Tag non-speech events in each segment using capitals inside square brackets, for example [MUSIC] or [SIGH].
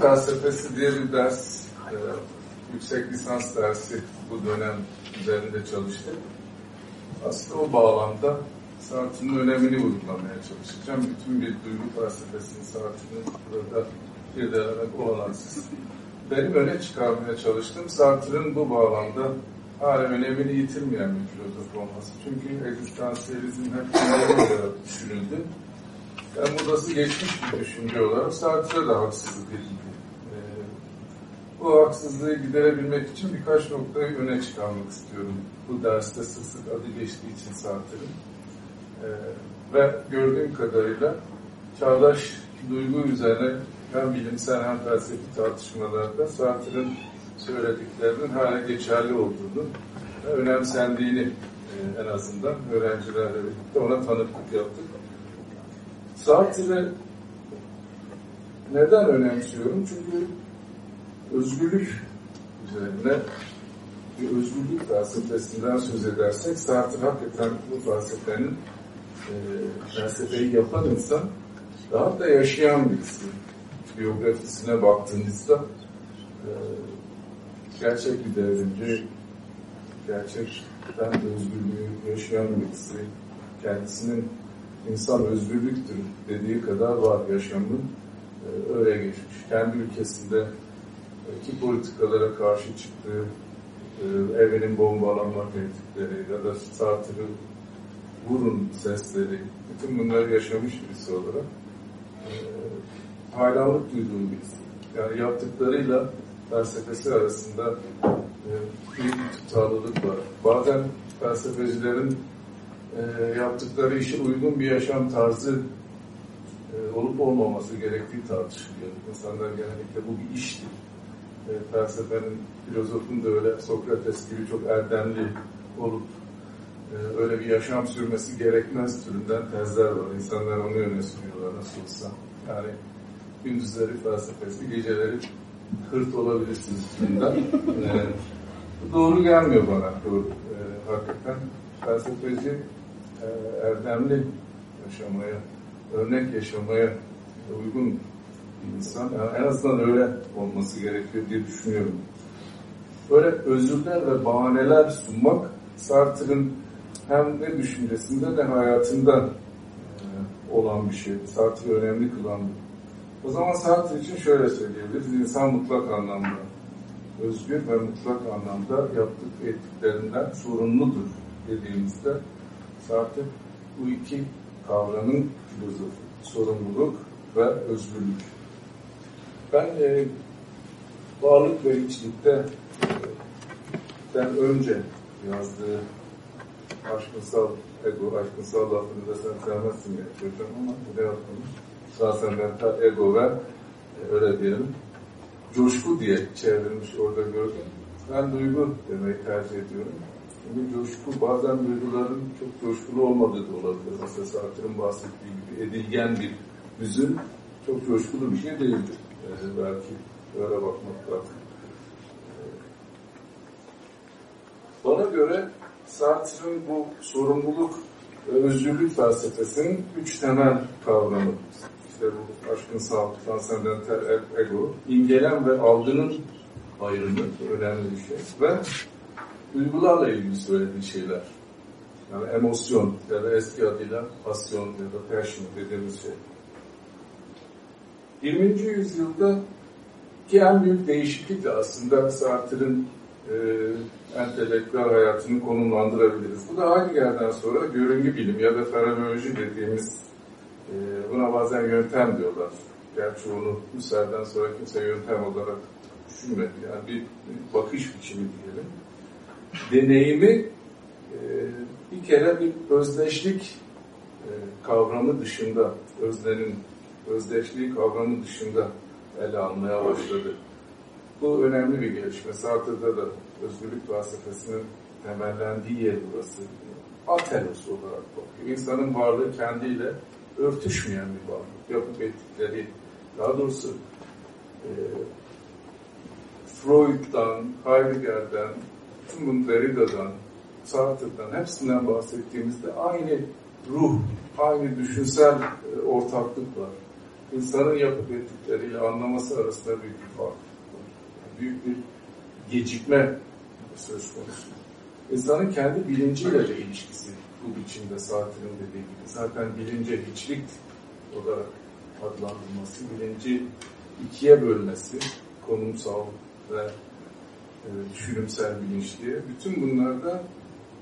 felsefesi diye bir ders, e, yüksek lisans dersi bu dönem üzerinde çalıştık. Aslında o bağlamda Sartre'ın önemini vurgulamaya çalışacağım. Bütün bir duygu felsefesini Sartre'ın burada irdelemek olanaksız. Benim öne çıkarmaya çalıştım. Sartre'ın bu bağlamda hala önemini yitirmeyen bir filozof olması. Çünkü egzistansiyelizm hep olarak düşünüldü. Ben budası geçmiş bir düşünce olarak Sartre'ye de haksızlık edildi. Bu haksızlığı giderebilmek için birkaç noktayı öne çıkarmak istiyorum. Bu derste sık sık adı geçtiği için Sartre'ın. Ee, ve gördüğüm kadarıyla çağdaş duygu üzerine hem bilimsel hem felsefi tartışmalarda Sartre'ın söylediklerinin hala geçerli olduğunu ve önemsendiğini e, en azından öğrencilerle birlikte ona tanıklık yaptık. Sartre'ı neden önemsiyorum? Çünkü özgürlük üzerine bir özgürlük felsefesinden söz edersek Sartre hakikaten bu felsefenin e, felsefeyi yapan insan daha da yaşayan birisi. Biyografisine baktığınızda e, gerçek bir devrimci, gerçekten özgürlüğü yaşayan birisi, kendisinin insan özgürlüktür dediği kadar var yaşamın e, öyle geçmiş. Kendi ülkesinde ki politikalara karşı çıktığı, e, evrenin bombalanma tehditleri ya da Sartre'ı vurun sesleri, bütün bunları yaşamış birisi olarak e, hayranlık duyduğum birisi. Yani yaptıklarıyla felsefesi arasında e, büyük bir tutarlılık var. Bazen felsefecilerin e, yaptıkları işe uygun bir yaşam tarzı e, olup olmaması gerektiği tartışılıyor. İnsanlar genellikle bu bir iştir. E, felsefenin, filozofun da öyle Sokrates gibi çok erdemli olup e, öyle bir yaşam sürmesi gerekmez türünden tezler var. İnsanlar onu öne sürüyorlar nasıl olsa. Yani gündüzleri felsefesi, geceleri hırt olabilirsiniz türünden. [LAUGHS] e, doğru gelmiyor bana. Doğru. E, hakikaten felsefeci e, erdemli yaşamaya, örnek yaşamaya uygun insan. Yani en azından öyle olması gerekiyor diye düşünüyorum. Böyle özürler ve bahaneler sunmak Sartre'ın hem ne düşüncesinde ne hayatında e, olan bir şey. Sartre önemli kılan O zaman Sartre için şöyle söyleyebiliriz. İnsan mutlak anlamda özgür ve mutlak anlamda yaptık ettiklerinden sorumludur dediğimizde Sartre bu iki kavramın filozofu. Sorumluluk ve özgürlük. Ben e, varlık ve içlikte e, önce yazdığı aşkınsal ego, aşkınsal lafını da sen sevmezsin ya hocam ama ne yapalım? Transcendental ego ve e, öyle diyelim coşku diye çevrilmiş orada gördüm. Ben duygu demeyi tercih ediyorum. Çünkü coşku bazen duyguların çok coşkulu olmadığı da olabilir. Mesela Sartre'ın bahsettiği gibi edilgen bir hüzün çok coşkulu bir şey değildir. Ee, belki öyle bakmak lazım. Ee, bana göre Sartre'ın bu sorumluluk ve özgürlük felsefesinin üç temel kavramı. İşte bu aşkın sağlık, transcendental ego, imgelem ve algının ayrımı önemli bir şey. Ve duygularla ilgili söylediği şeyler. Yani emosyon ya da eski adıyla pasyon ya da passion dediğimiz şey. 20. yüzyılda ki en büyük değişiklik de aslında Sartre'ın e, entelektüel hayatını konumlandırabiliriz. Bu da Heidegger'den sonra görüngü bilim ya da fenomenoloji dediğimiz e, buna bazen yöntem diyorlar. Gerçi onu Husserl'den sonra kimse yöntem olarak düşünmedi. Yani bir, bir bakış biçimi diyelim. Deneyimi e, bir kere bir özdeşlik e, kavramı dışında, öznenin özdeşliği kavramı dışında ele almaya başladı. Bu önemli bir gelişme. Sartre'da da özgürlük felsefesinin temellendiği yer burası. Atelos olarak bakıyor. İnsanın varlığı kendiyle örtüşmeyen bir varlık. Yapıp ettikleri, daha doğrusu e, Freud'dan, Heidegger'den, bu Derrida'dan, Sartre'dan hepsinden bahsettiğimizde aynı ruh, aynı düşünsel e, ortaklık var. İnsanın yapıp ettikleriyle anlaması arasında büyük bir fark. Büyük bir gecikme söz konusu. İnsanın kendi bilinciyle de ilişkisi bu biçimde saatinin dediği gibi. Zaten bilince hiçlik olarak adlandırması, bilinci ikiye bölmesi, konumsal ve e, düşünümsel bilinç diye. Bütün bunlarda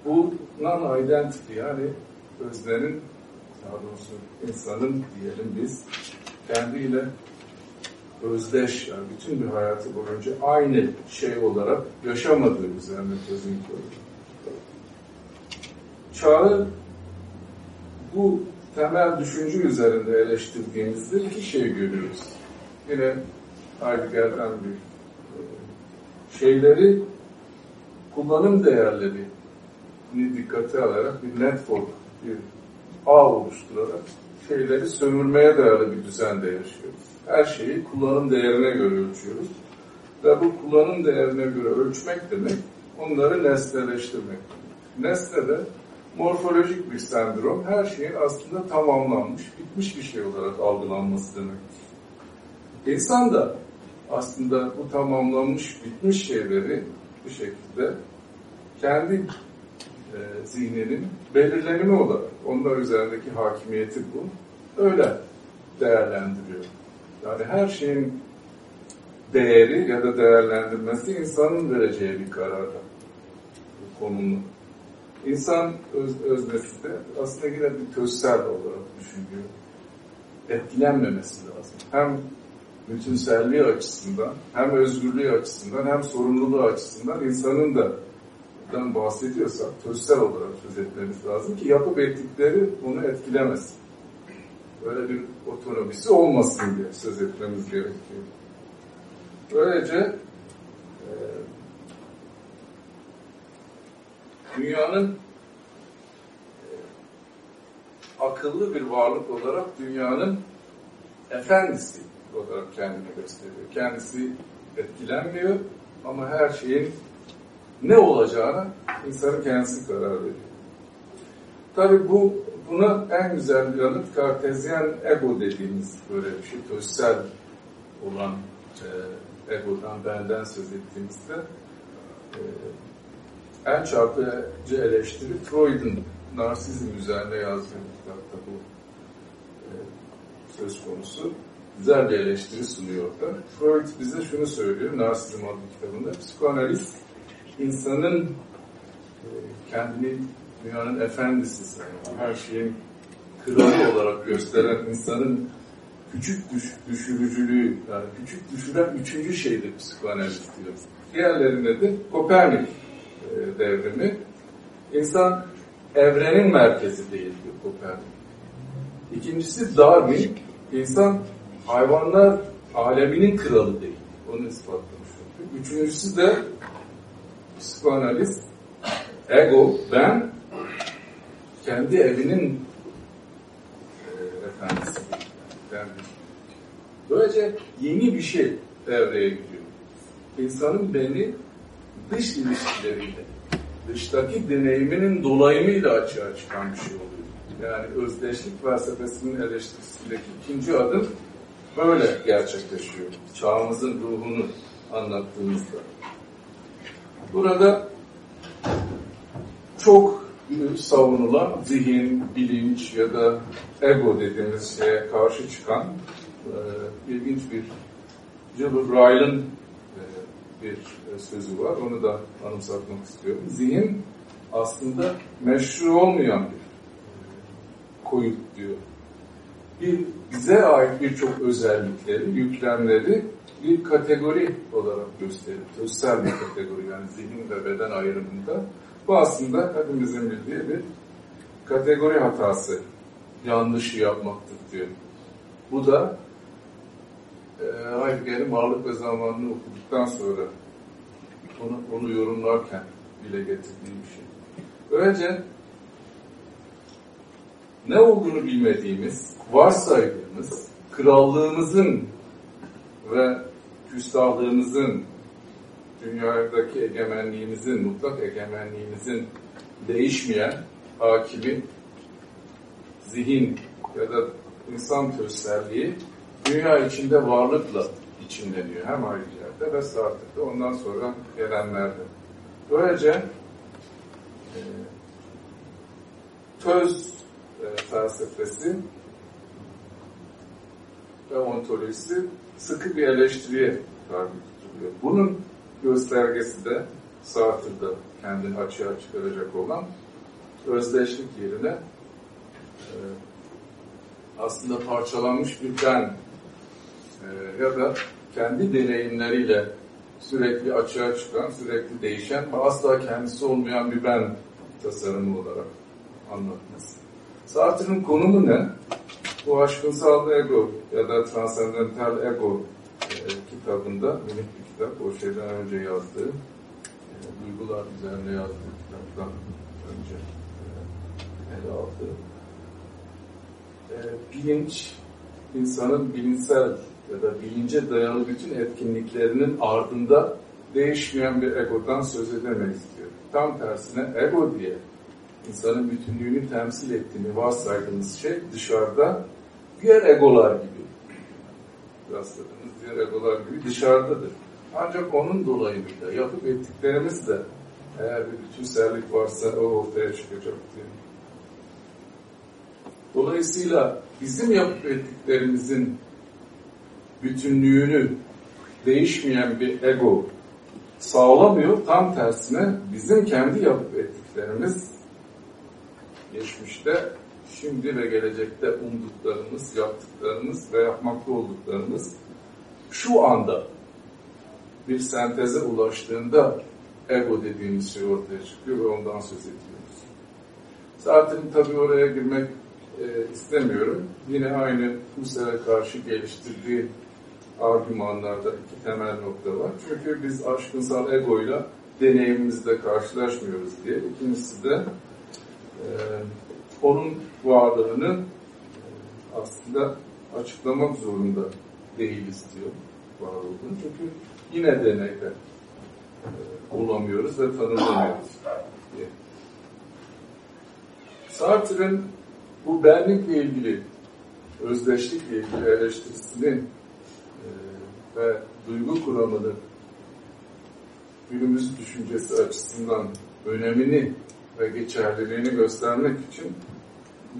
bu non-identity yani öznenin, daha doğrusu insanın diyelim biz, kendiyle özdeş, yani bütün bir hayatı boyunca aynı şey olarak yaşamadığı üzerine çözüm koyuyor. Çağı bu temel düşünce üzerinde eleştirdiğimizde iki şey görüyoruz. Yine Heidegger'den bir e, şeyleri kullanım değerleri dikkate alarak bir network, bir ağ oluşturarak şeyleri sömürmeye dayalı bir düzende yaşıyoruz. Her şeyi kullanım değerine göre ölçüyoruz. Ve bu kullanım değerine göre ölçmek demek, onları nesneleştirmek demek. Nesne de morfolojik bir sendrom, her şeyin aslında tamamlanmış, bitmiş bir şey olarak algılanması demektir. İnsan da aslında bu tamamlanmış, bitmiş şeyleri bir şekilde kendi e, zihninin belirlenimi olarak, onlar üzerindeki hakimiyeti bu, öyle değerlendiriyor. Yani her şeyin değeri ya da değerlendirmesi insanın vereceği bir kararda konumlu. İnsan öz, öznesi de aslında yine bir tözsel olarak düşünüyor. Etkilenmemesi lazım. Hem bütünselliği açısından, hem özgürlüğü açısından, hem sorumluluğu açısından insanın da dan bahsediyorsak tözsel olarak söz etmemiz lazım ki yapıp ettikleri onu etkilemesin. Böyle bir otonomisi olmasın diye söz etmemiz gerekiyor. Böylece e, dünyanın e, akıllı bir varlık olarak dünyanın efendisi olarak kendini gösteriyor. Kendisi etkilenmiyor ama her şeyin ne olacağına insanın kendisi karar veriyor. Tabi bu buna en güzel yanıt kartezyen ego dediğimiz böyle bir şey, tözsel olan e, egodan, benden söz ettiğimizde e, en çarpıcı eleştiri Freud'un narsizm üzerine yazdığı kitapta bu e, söz konusu. Güzel bir eleştiri sunuyor da. Freud bize şunu söylüyor Narsizm adlı kitabında. Psikoanaliz insanın e, kendini dünyanın efendisi sayılan, her şeyin kralı olarak gösteren insanın küçük düş, düşürücülüğü, yani küçük düşüren üçüncü şeydir psikoanaliz diyor. Diğerlerinde de Kopernik e, devrimi. İnsan evrenin merkezi değil diyor Kopernik. İkincisi Darwin, insan hayvanlar aleminin kralı değil. Onu ispatlamış. Üçüncüsü de psikoanaliz, ego, ben kendi evinin e, efendisi. Yani, böylece yeni bir şey devreye giriyor. İnsanın beni dış ilişkileriyle, dıştaki deneyiminin dolayımıyla açığa çıkan bir şey oluyor. Yani özdeşlik felsefesinin eleştirisindeki ikinci adım böyle gerçekleşiyor. Çağımızın ruhunu anlattığımızda. Burada çok savunulan zihin, bilinç ya da ego dediğimiz şeye karşı çıkan e, ilginç bir Gilbert Ryle'ın e, bir sözü var. Onu da anımsatmak istiyorum. Zihin aslında meşru olmayan bir koyut diyor. Bir, bize ait birçok özellikleri, yüklemleri bir kategori olarak gösterir. Özsel bir kategori yani zihin ve beden ayrımında. Bu aslında hepimizin bildiği bir kategori hatası. Yanlışı yapmaktır diyor. Bu da e, Heidegger'in varlık ve zamanını okuduktan sonra onu, onu yorumlarken bile getirdiği bir şey. Böylece ne olduğunu bilmediğimiz, varsaydığımız, krallığımızın ve küstahlığımızın, dünyadaki egemenliğimizin, mutlak egemenliğimizin değişmeyen hakimi zihin ya da insan tözselliği dünya içinde varlıkla içimleniyor. Hem Heidegger'de ve Sartre'de ondan sonra gelenlerde. Böylece e, töz e, felsefesi ve ontolojisi sıkı bir eleştiriye tabi tutuluyor. Bunun göstergesi de Sartre'da kendini açığa çıkaracak olan özdeşlik yerine e, aslında parçalanmış bir ben e, ya da kendi deneyimleriyle sürekli açığa çıkan, sürekli değişen ama asla kendisi olmayan bir ben tasarımı olarak anlatması. Sartre'ın konumu ne? Bu aşkınsal ego ya da transandental ego e, kitabında, minik bir kitap, o şeyden önce yazdığı, e, duygular üzerine yazdığı kitaptan önce e, ele aldığı. E, bilinç, insanın bilimsel ya da bilince dayalı bütün etkinliklerinin ardında değişmeyen bir egodan söz edemeyiz diyor. Tam tersine ego diye insanın bütünlüğünü temsil ettiğini varsaydığımız şey dışarıda diğer egolar gibi rastladığımız diğer egolar gibi dışarıdadır. Ancak onun dolayımıyla yapıp ettiklerimiz de eğer bir bütünsellik varsa o ortaya çıkacak diye. Dolayısıyla bizim yapıp ettiklerimizin bütünlüğünü değişmeyen bir ego sağlamıyor. Tam tersine bizim kendi yapıp ettiklerimiz geçmişte, şimdi ve gelecekte umduklarımız, yaptıklarımız ve yapmakta olduklarımız şu anda bir senteze ulaştığında ego dediğimiz şey ortaya çıkıyor ve ondan söz ediyoruz. Zaten tabii oraya girmek e, istemiyorum. Yine aynı Husserl'e karşı geliştirdiği argümanlarda iki temel nokta var. Çünkü biz aşkınsal egoyla deneyimimizde karşılaşmıyoruz diye. İkincisi de e, onun varlığını aslında açıklamak zorunda değiliz diyor var olduğunu. Çünkü yine deneyde e, bulamıyoruz ve tanımlamıyoruz diye. Sartre'ın bu benlikle ilgili, özdeşlikle ilgili eleştirisini e, ve duygu kuramını günümüz düşüncesi açısından önemini ve geçerliliğini göstermek için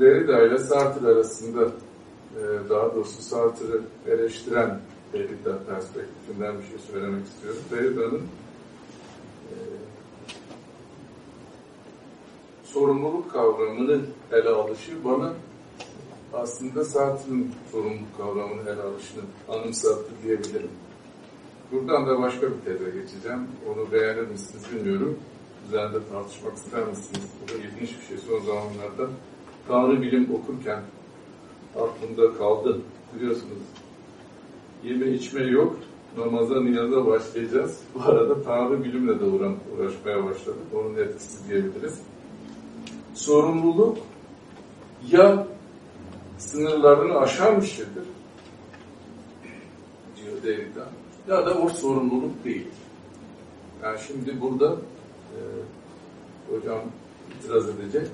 Derrida ile Sartre arasında e, daha doğrusu Sartre'ı eleştiren Derrida perspektifinden bir şey söylemek istiyorum. Derrida'nın e, sorumluluk kavramını ele alışı bana aslında Sartre'ın sorumluluk kavramını ele alışını anımsattı diyebilirim. Buradan da başka bir teze geçeceğim. Onu beğenir misiniz bilmiyorum. Üzerinde tartışmak ister misiniz? Bu da ilginç bir şey. Son zamanlarda Tanrı bilim okurken aklımda kaldı. Biliyorsunuz yeme içme yok. Namaza, niyaza başlayacağız. Bu arada Tanrı bilimle de uğraşmaya başladık. Onun etkisi diyebiliriz. Sorumluluk ya sınırlarını bir şeydir diyor Derrida ya da o sorumluluk değil. Yani şimdi burada e, hocam itiraz edecek.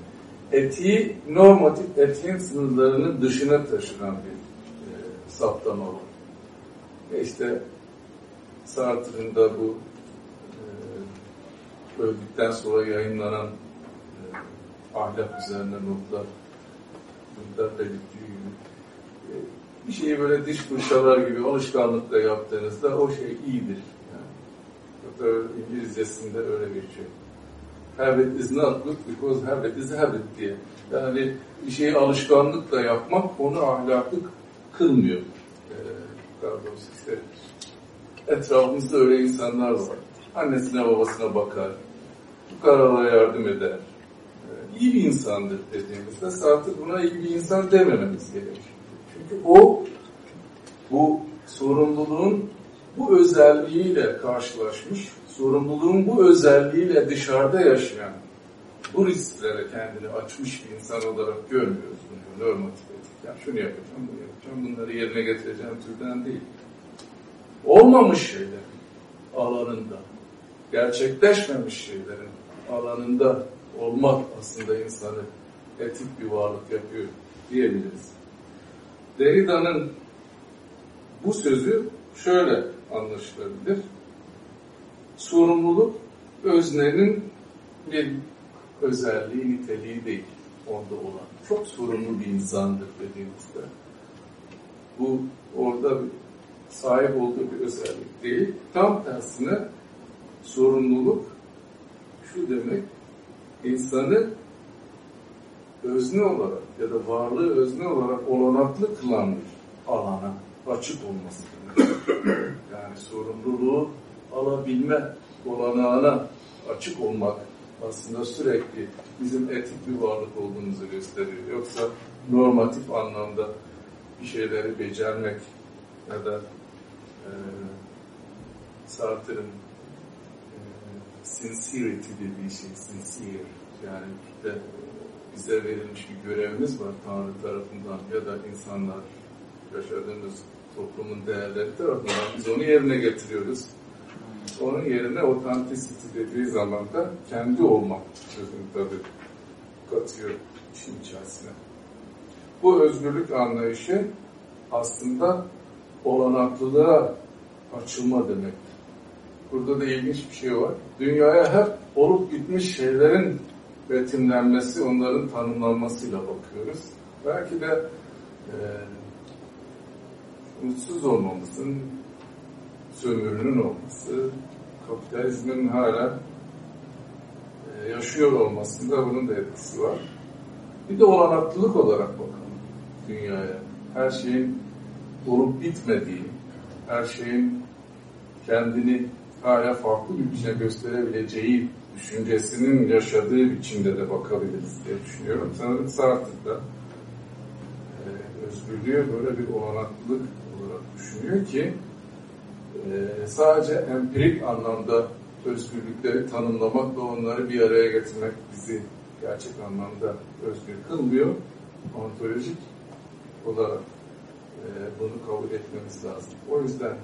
Etiği normatif etiğin sınırlarının dışına taşınan bir e, saptama var. Ve işte Sartre'ın da bu e, öldükten sonra yayınlanan e, ahlak üzerine notlar burada belirttiği gibi e, bir şeyi böyle diş fırçalar gibi alışkanlıkla yaptığınızda o şey iyidir. Yani. Hatta İngilizcesinde öyle geçiyor. Habit is not good because habit is habit diye. Yani bir şeyi alışkanlıkla yapmak onu ahlaklı kılmıyor. Ee, etrafımızda öyle insanlar var. Annesine babasına bakar. Bu kararlara yardım eder. Ee, iyi bir insandır dediğimizde Sartre buna iyi bir insan demememiz gerekir. Çünkü o bu sorumluluğun bu özelliğiyle karşılaşmış, sorumluluğun bu özelliğiyle dışarıda yaşayan, bu risklere kendini açmış bir insan olarak görmüyoruz bunu normatif etik. Yani şunu yapacağım, bunu yapacağım, bunları yerine getireceğim türden değil. Olmamış şeyler alanında, gerçekleşmemiş şeylerin alanında olmak aslında insanı etik bir varlık yapıyor diyebiliriz. Derrida'nın bu sözü şöyle anlaşılabilir. Sorumluluk öznenin bir özelliği, niteliği değil onda olan. Çok sorumlu bir insandır dediğimizde. Bu orada sahip olduğu bir özellik değil. Tam tersine sorumluluk şu demek, insanı özne olarak ya da varlığı özne olarak olanaklı kılan bir alana açık olması demek. Yani sorumluluğu alabilme olanağına açık olmak aslında sürekli bizim etik bir varlık olduğumuzu gösteriyor. Yoksa normatif anlamda bir şeyleri becermek ya da e, Sartre'ın e, sincerity dediği şey, sincere yani de bize verilmiş bir görevimiz var Tanrı tarafından ya da insanlar yaşadığımız toplumun değerleri tarafından biz onu yerine getiriyoruz. Onun yerine authenticity dediği zaman da kendi olmak sözünü tabi katıyor işin içerisine. Bu özgürlük anlayışı aslında olanaklılığa açılma demek. Burada da ilginç bir şey var. Dünyaya hep olup gitmiş şeylerin betimlenmesi, onların tanımlanmasıyla bakıyoruz. Belki de e, mutsuz olmamızın, sömürünün olması, kapitalizmin hala e, yaşıyor olmasında bunun da etkisi var. Bir de olanaklılık olarak bakalım dünyaya. Her şeyin olup bitmediği, her şeyin kendini hala farklı bir biçimde gösterebileceği düşüncesinin yaşadığı biçimde de bakabiliriz diye düşünüyorum. Sanırım Sartre'da e, özgürlüğe böyle bir olanaklılık olarak düşünüyor ki e, sadece empirik anlamda özgürlükleri tanımlamak ve onları bir araya getirmek bizi gerçek anlamda özgür kılmıyor. Ontolojik olarak e, bunu kabul etmemiz lazım. O yüzden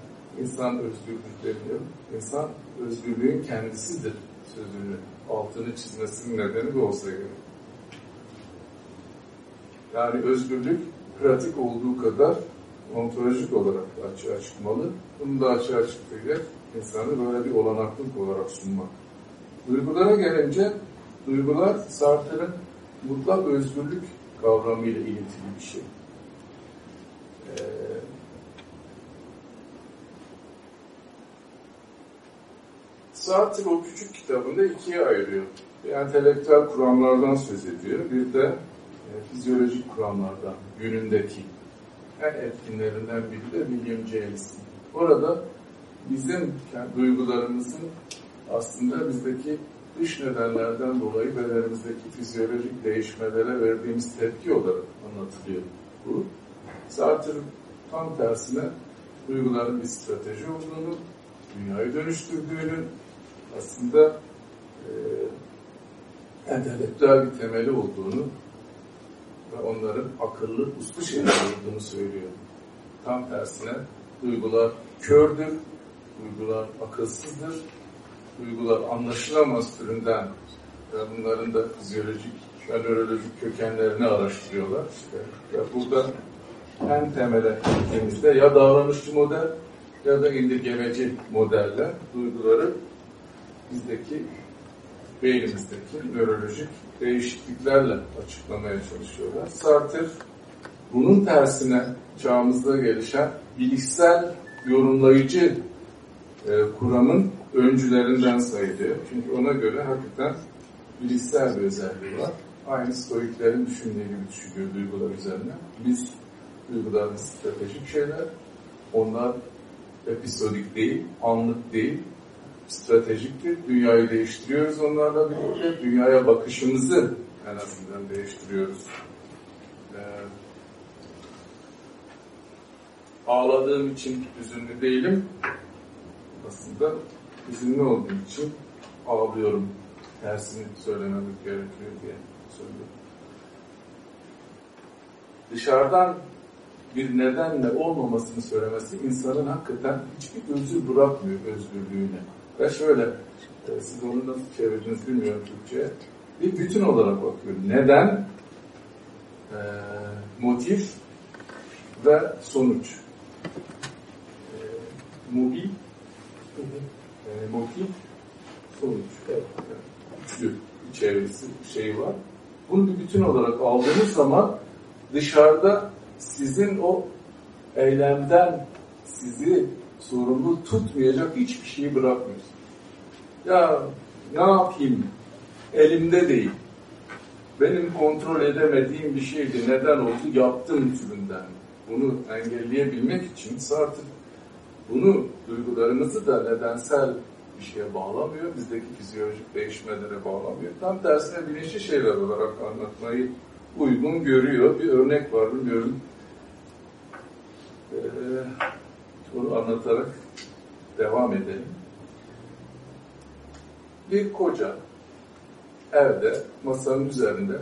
insan özgürlük demiyor. İnsan özgürlüğün kendisidir sözünü altını çizmesinin nedeni bu olsa gerek. Yani özgürlük pratik olduğu kadar ontolojik olarak açığa çıkmalı. Bunu da açığa çıktığıyla insanı böyle bir olanaklık olarak sunmak. Duygulara gelince duygular Sartre'ın mutlak özgürlük kavramıyla ilintili bir şey. Ee, Sartre o küçük kitabında ikiye ayırıyor. Bir entelektüel kuramlardan söz ediyor. Bir de e, fizyolojik kuramlardan, günündeki en etkinlerinden biri de William James'in. Orada bizim yani duygularımızın aslında bizdeki dış nedenlerden dolayı bedenimizdeki fizyolojik değişmelere verdiğimiz tepki olarak anlatılıyor bu. Sartre tam tersine duyguların bir strateji olduğunu, dünyayı dönüştürdüğünü, aslında e, entelektüel bir temeli olduğunu ve onların akıllı, uslu şeyler olduğunu söylüyor. Tam tersine duygular kördür, duygular akılsızdır, duygular anlaşılamaz türünden ve bunların da fizyolojik ve nörolojik kökenlerini araştırıyorlar. İşte, ve burada en temele gittiğimizde ya davranışçı model ya da indirgemeci modelle duyguları bizdeki beynimizdeki nörolojik değişikliklerle açıklamaya çalışıyorlar. Sartre bunun tersine çağımızda gelişen bilişsel yorumlayıcı e, kuramın öncülerinden sayılıyor. Çünkü ona göre hakikaten bilişsel bir özelliği var. Aynı stoiklerin düşündüğü gibi düşünüyor duygular üzerine. Biz duygularımız stratejik şeyler. Onlar episodik değil, anlık değil, stratejiktir. Dünyayı değiştiriyoruz onlarla birlikte. Dünyaya bakışımızı en azından değiştiriyoruz. Ee, ağladığım için üzünlü değilim. Aslında üzünlü olduğum için ağlıyorum. Tersini söylememek gerekiyor diye söylüyorum. Dışarıdan bir nedenle olmamasını söylemesi insanın hakikaten hiçbir özür bırakmıyor özgürlüğüne. Ve şöyle, e, siz onu nasıl çevirdiniz bilmiyorum Türkçe'ye. Bir bütün olarak bakıyor. Neden, e, motif ve sonuç. mubi, e, motif, sonuç. Evet. Üçlü çevresi şey var. Bunu bir bütün olarak aldığınız zaman dışarıda sizin o eylemden sizi sorumlu tutmayacak hiçbir şeyi bırakmıyorsunuz. Ya ne yapayım? Elimde değil. Benim kontrol edemediğim bir şeydi. Neden oldu? Yaptım türünden. Bunu engelleyebilmek için Sartre bunu duygularınızı da nedensel bir şeye bağlamıyor. Bizdeki fizyolojik değişmelere bağlamıyor. Tam tersine bilinçli şeyler olarak anlatmayı uygun görüyor. Bir örnek var bilmiyorum. Ee, onu anlatarak devam edelim. Bir koca evde masanın üzerinde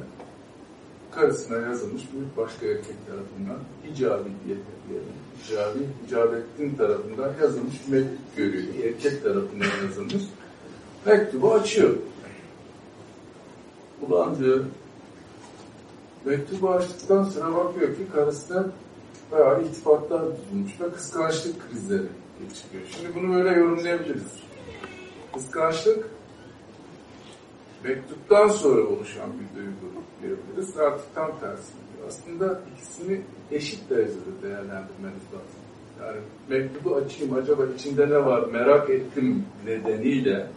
karısına yazılmış bir başka erkek tarafından icabi diye diyelim. İcabi, icabettin tarafından yazılmış mektup görüyor. Erkek tarafından yazılmış. Mektubu açıyor. Ulan diyor, mektubu açtıktan sonra bakıyor ki karısı da bayağı iltifatlar bulmuş ve kıskançlık krizleri geçiriyor. Şimdi bunu böyle yorumlayabiliriz. Kıskançlık mektuptan sonra oluşan bir duygu diyebiliriz. Artık tam tersi. Aslında ikisini eşit derecede değerlendirmeniz lazım. Yani mektubu açayım acaba içinde ne var merak ettim nedeniyle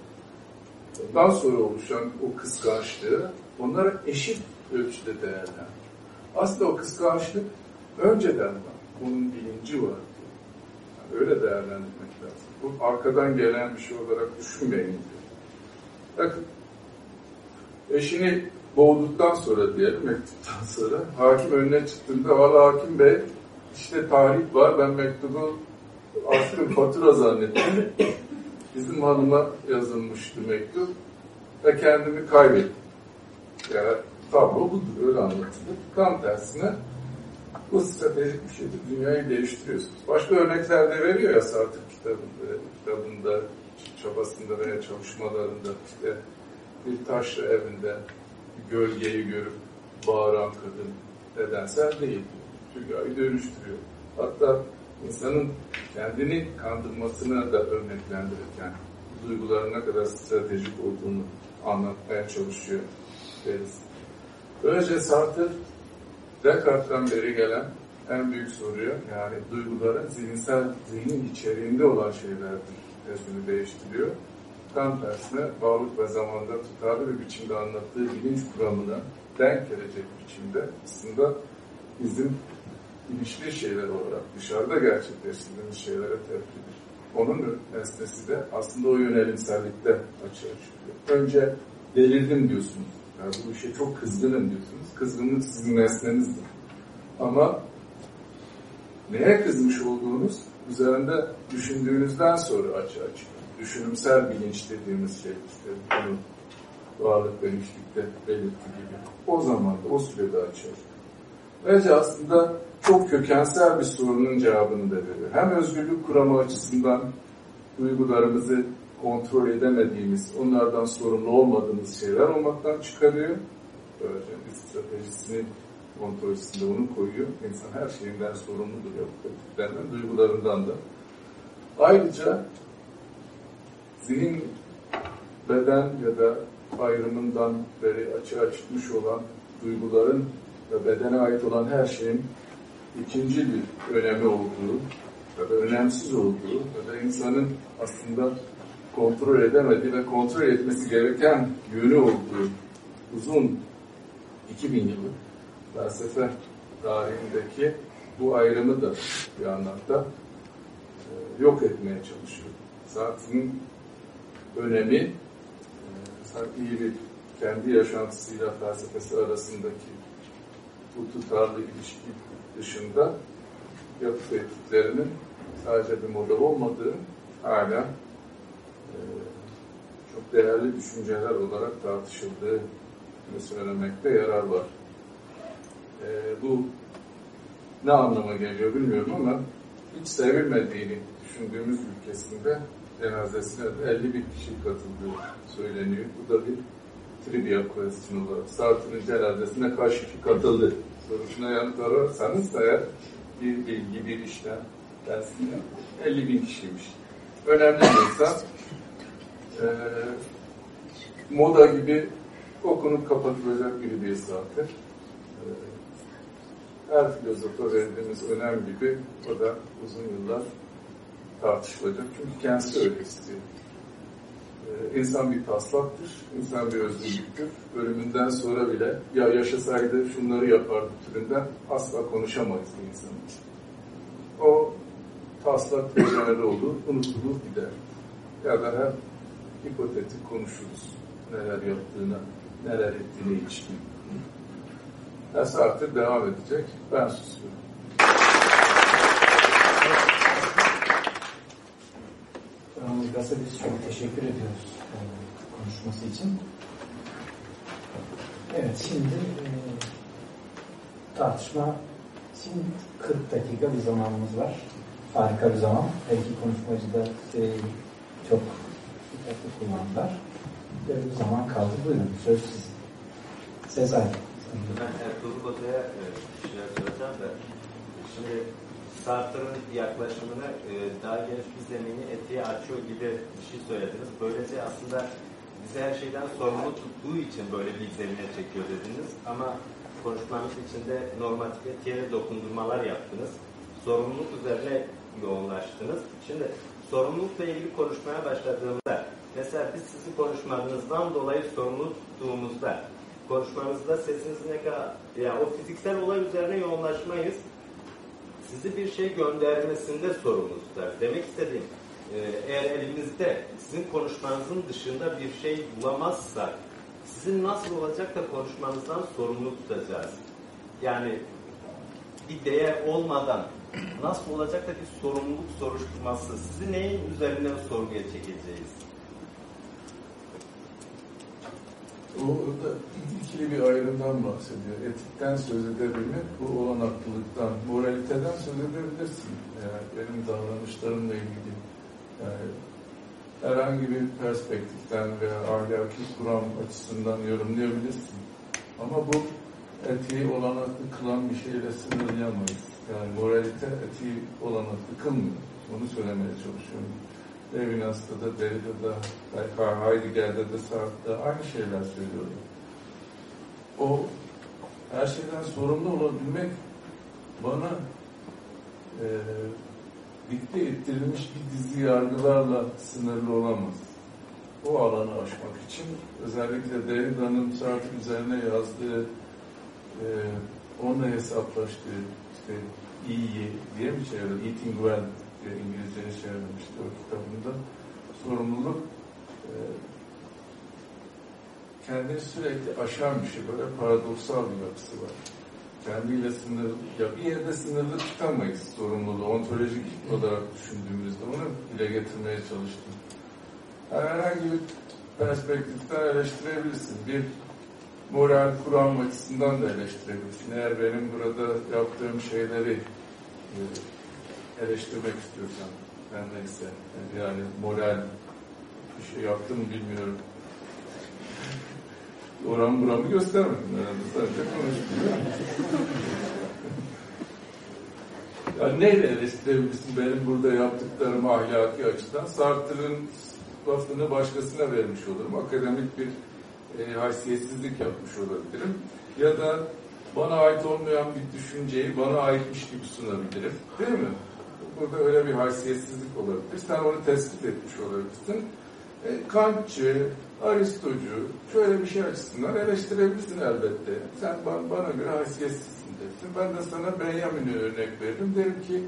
ondan sonra oluşan o kıskançlığı onlara eşit ölçüde değerlendir. Aslında o kıskançlık önceden. Onun bilinci var. Yani öyle değerlendirmek lazım. Bu arkadan gelen bir şey olarak düşünmeyin diyor. Bakın eşini boğduktan sonra diyelim mektuptan sonra hakim önüne çıktığında valla hakim bey işte tarih var ben mektubu askın fatura zannettim. Bizim hanıma yazılmıştı mektup ve kendimi kaybettim. Yani tablo budur öyle anlatılır. Tam tersine bu stratejik bir şeydir. Dünyayı değiştiriyorsunuz. Başka örnekler de veriyor ya Sartre kitabında, kitabında, çabasında veya çalışmalarında işte bir taşra evinde gölgeyi görüp bağıran kadın nedensel değil. Dünyayı dönüştürüyor. Hatta insanın kendini kandırmasına da örneklendirirken duyguların ne kadar stratejik olduğunu anlatmaya çalışıyor deriz. Böylece Sartre Descartes'ten beri gelen en büyük soruyu yani duyguların zihinsel, zihnin içeriğinde olan şeylerdir tezini değiştiriyor. Tam tersine varlık ve zamanda tutarlı bir biçimde anlattığı bilinç kuramına denk gelecek biçimde aslında bizim ilişki şeyler olarak dışarıda gerçekleştirdiğimiz şeylere tepkidir. Onun nesnesi de aslında o yönelimsellikte açığa çıkıyor. Önce delirdim diyorsunuz. Yani bu işe çok kızgınım diyorsunuz. Kızgınlık sizin nesnenizdir. Ama neye kızmış olduğunuz üzerinde düşündüğünüzden sonra açığa çıkıyor. Düşünümsel bilinç dediğimiz şey işte bunun varlık ve hiçlikte belirttiği gibi. O zaman da o sürede açığa çıkıyor. Bence aslında çok kökensel bir sorunun cevabını da veriyor. Hem özgürlük kuramı açısından duygularımızı kontrol edemediğimiz, onlardan sorumlu olmadığımız şeyler olmaktan çıkarıyor. Böylece bir stratejisini kontrol içinde onu koyuyor. İnsan her şeyinden sorumludur yaptıklarından, duygularından da. Ayrıca zihin, beden ya da ayrımından beri açığa çıkmış olan duyguların ve bedene ait olan her şeyin ikinci bir önemi olduğu ya da önemsiz olduğu ya da insanın aslında kontrol edemediği ve kontrol etmesi gereken yönü olduğu uzun 2000 yıllık felsefe tarihindeki bu ayrımı da bir anlamda e, yok etmeye çalışıyor. Sartre'nin önemi e, sanki bir kendi yaşantısıyla felsefesi arasındaki bu tutarlı ilişki dışında yapı etiklerinin sadece bir model olmadığı hala çok değerli düşünceler olarak tartışıldığı söylemekte yarar var. E, bu ne anlama geliyor bilmiyorum ama hiç sevilmediğini düşündüğümüz ülkesinde cenazesine 50 bin kişi katıldığı söyleniyor. Bu da bir trivia question olarak. Sartre'nin cenazesine kaç kişi katıldı sorusuna yanıt ararsanız eğer bir bilgi, bir işlem dersinde 50 bin kişiymiş. önemli bir insan. Ee, moda gibi okunup kapatılacak biri değil zaten. Ee, her filozofa verdiğimiz önem gibi o da uzun yıllar tartışılacak. Çünkü kendisi öyle istiyor. Ee, insan bir taslaktır, insan bir özgürlüktür. Ölümünden sonra bile ya yaşasaydı şunları yapardı türünden asla konuşamayız bir insan. O taslak dejenere olur, unutulur gider. Ya da hep hipotetik konuşuruz. Neler yaptığına, neler ettiğine ilişkin. Ders artık devam edecek. Ben susuyorum. Gas'a biz çok teşekkür ediyoruz e, konuşması için. Evet, şimdi e, tartışma için 40 dakika bir zamanımız var. Harika bir zaman. Belki konuşmacı da e, çok dikkatli kullandılar. Böyle bir zaman kaldı. Buyurun, söz sizin. Sezai. Ben Ertuğrul Hoca'ya e, bir şeyler söyleyeceğim de şimdi Sartre'ın yaklaşımını e, daha geniş bir zemini etiğe açıyor gibi bir şey söylediniz. Böylece aslında bizi her şeyden sorumlu tuttuğu için böyle bir zemine çekiyor dediniz. Ama konuşmanız içinde normatif etiğe dokundurmalar yaptınız. Sorumluluk üzerine yoğunlaştınız. Şimdi sorumlulukla ilgili konuşmaya başladığımda mesela biz sizi konuşmanızdan dolayı sorumlu tuttuğumuzda konuşmanızda sesiniz ne kadar yani o fiziksel olay üzerine yoğunlaşmayız. Sizi bir şey göndermesinde sorumlu tutar. Demek istediğim e, eğer elimizde sizin konuşmanızın dışında bir şey bulamazsak sizin nasıl olacak da konuşmanızdan sorumlu tutacağız. Yani bir değer olmadan nasıl olacak da bir sorumluluk soruşturması sizi neyin üzerinden sorguya çekeceğiz? O da ikili bir ayrımdan bahsediyor. Etikten söz edebilmek, bu olanaklılıktan, moraliteden söz edebilirsin. Yani benim davranışlarımla ilgili. Yani herhangi bir perspektiften veya ahlaki kuram açısından yorumlayabilirsin. Ama bu etiği olanaklı kılan bir şeyle sınırlayamayız. Yani moralite etiği olanaklı kılmıyor. Onu söylemeye çalışıyorum. Levinas'ta da, Derrida'da, belki Heidegger'de de, Sartre'da aynı şeyler söylüyorlar. O her şeyden sorumlu olabilmek bana e, dikte ettirilmiş bir dizi yargılarla sınırlı olamaz. O alanı aşmak için özellikle Derrida'nın Sartre üzerine yazdığı e, onunla hesaplaştığı işte iyi diye mi çeviriyor? Eating well diye İngilizce'ye çevirmişti o kitabında. Sorumluluk e, kendini sürekli bir şey. Böyle paradoksal bir yapısı var. Kendiyle sınırlı, ya bir yerde sınırlı tutamayız sorumluluğu. Ontolojik olarak düşündüğümüzde onu dile getirmeye çalıştım. Herhangi bir perspektiften eleştirebilirsin. Bir moral kuram açısından da eleştirebilirsin. Eğer benim burada yaptığım şeyleri e, eleştirmek istiyorsan ben neyse yani moral bir şey yaptım bilmiyorum. Oran buramı göstermedim herhalde. Sadece konuştum. yani neyle eleştirebilirsin benim burada yaptıklarımı ahlaki açıdan? Sartre'ın lafını başkasına vermiş olurum. Akademik bir e, haysiyetsizlik yapmış olabilirim. Ya da bana ait olmayan bir düşünceyi bana aitmiş gibi sunabilirim. Değil mi? Burada öyle bir haysiyetsizlik olabilir. Sen onu tespit etmiş olabilirsin. E, Kantçı, Aristocu, şöyle bir şey açısından eleştirebilirsin elbette. Sen bana, göre haysiyetsizsin dersin. Ben de sana Benjamin'e örnek veririm. Derim ki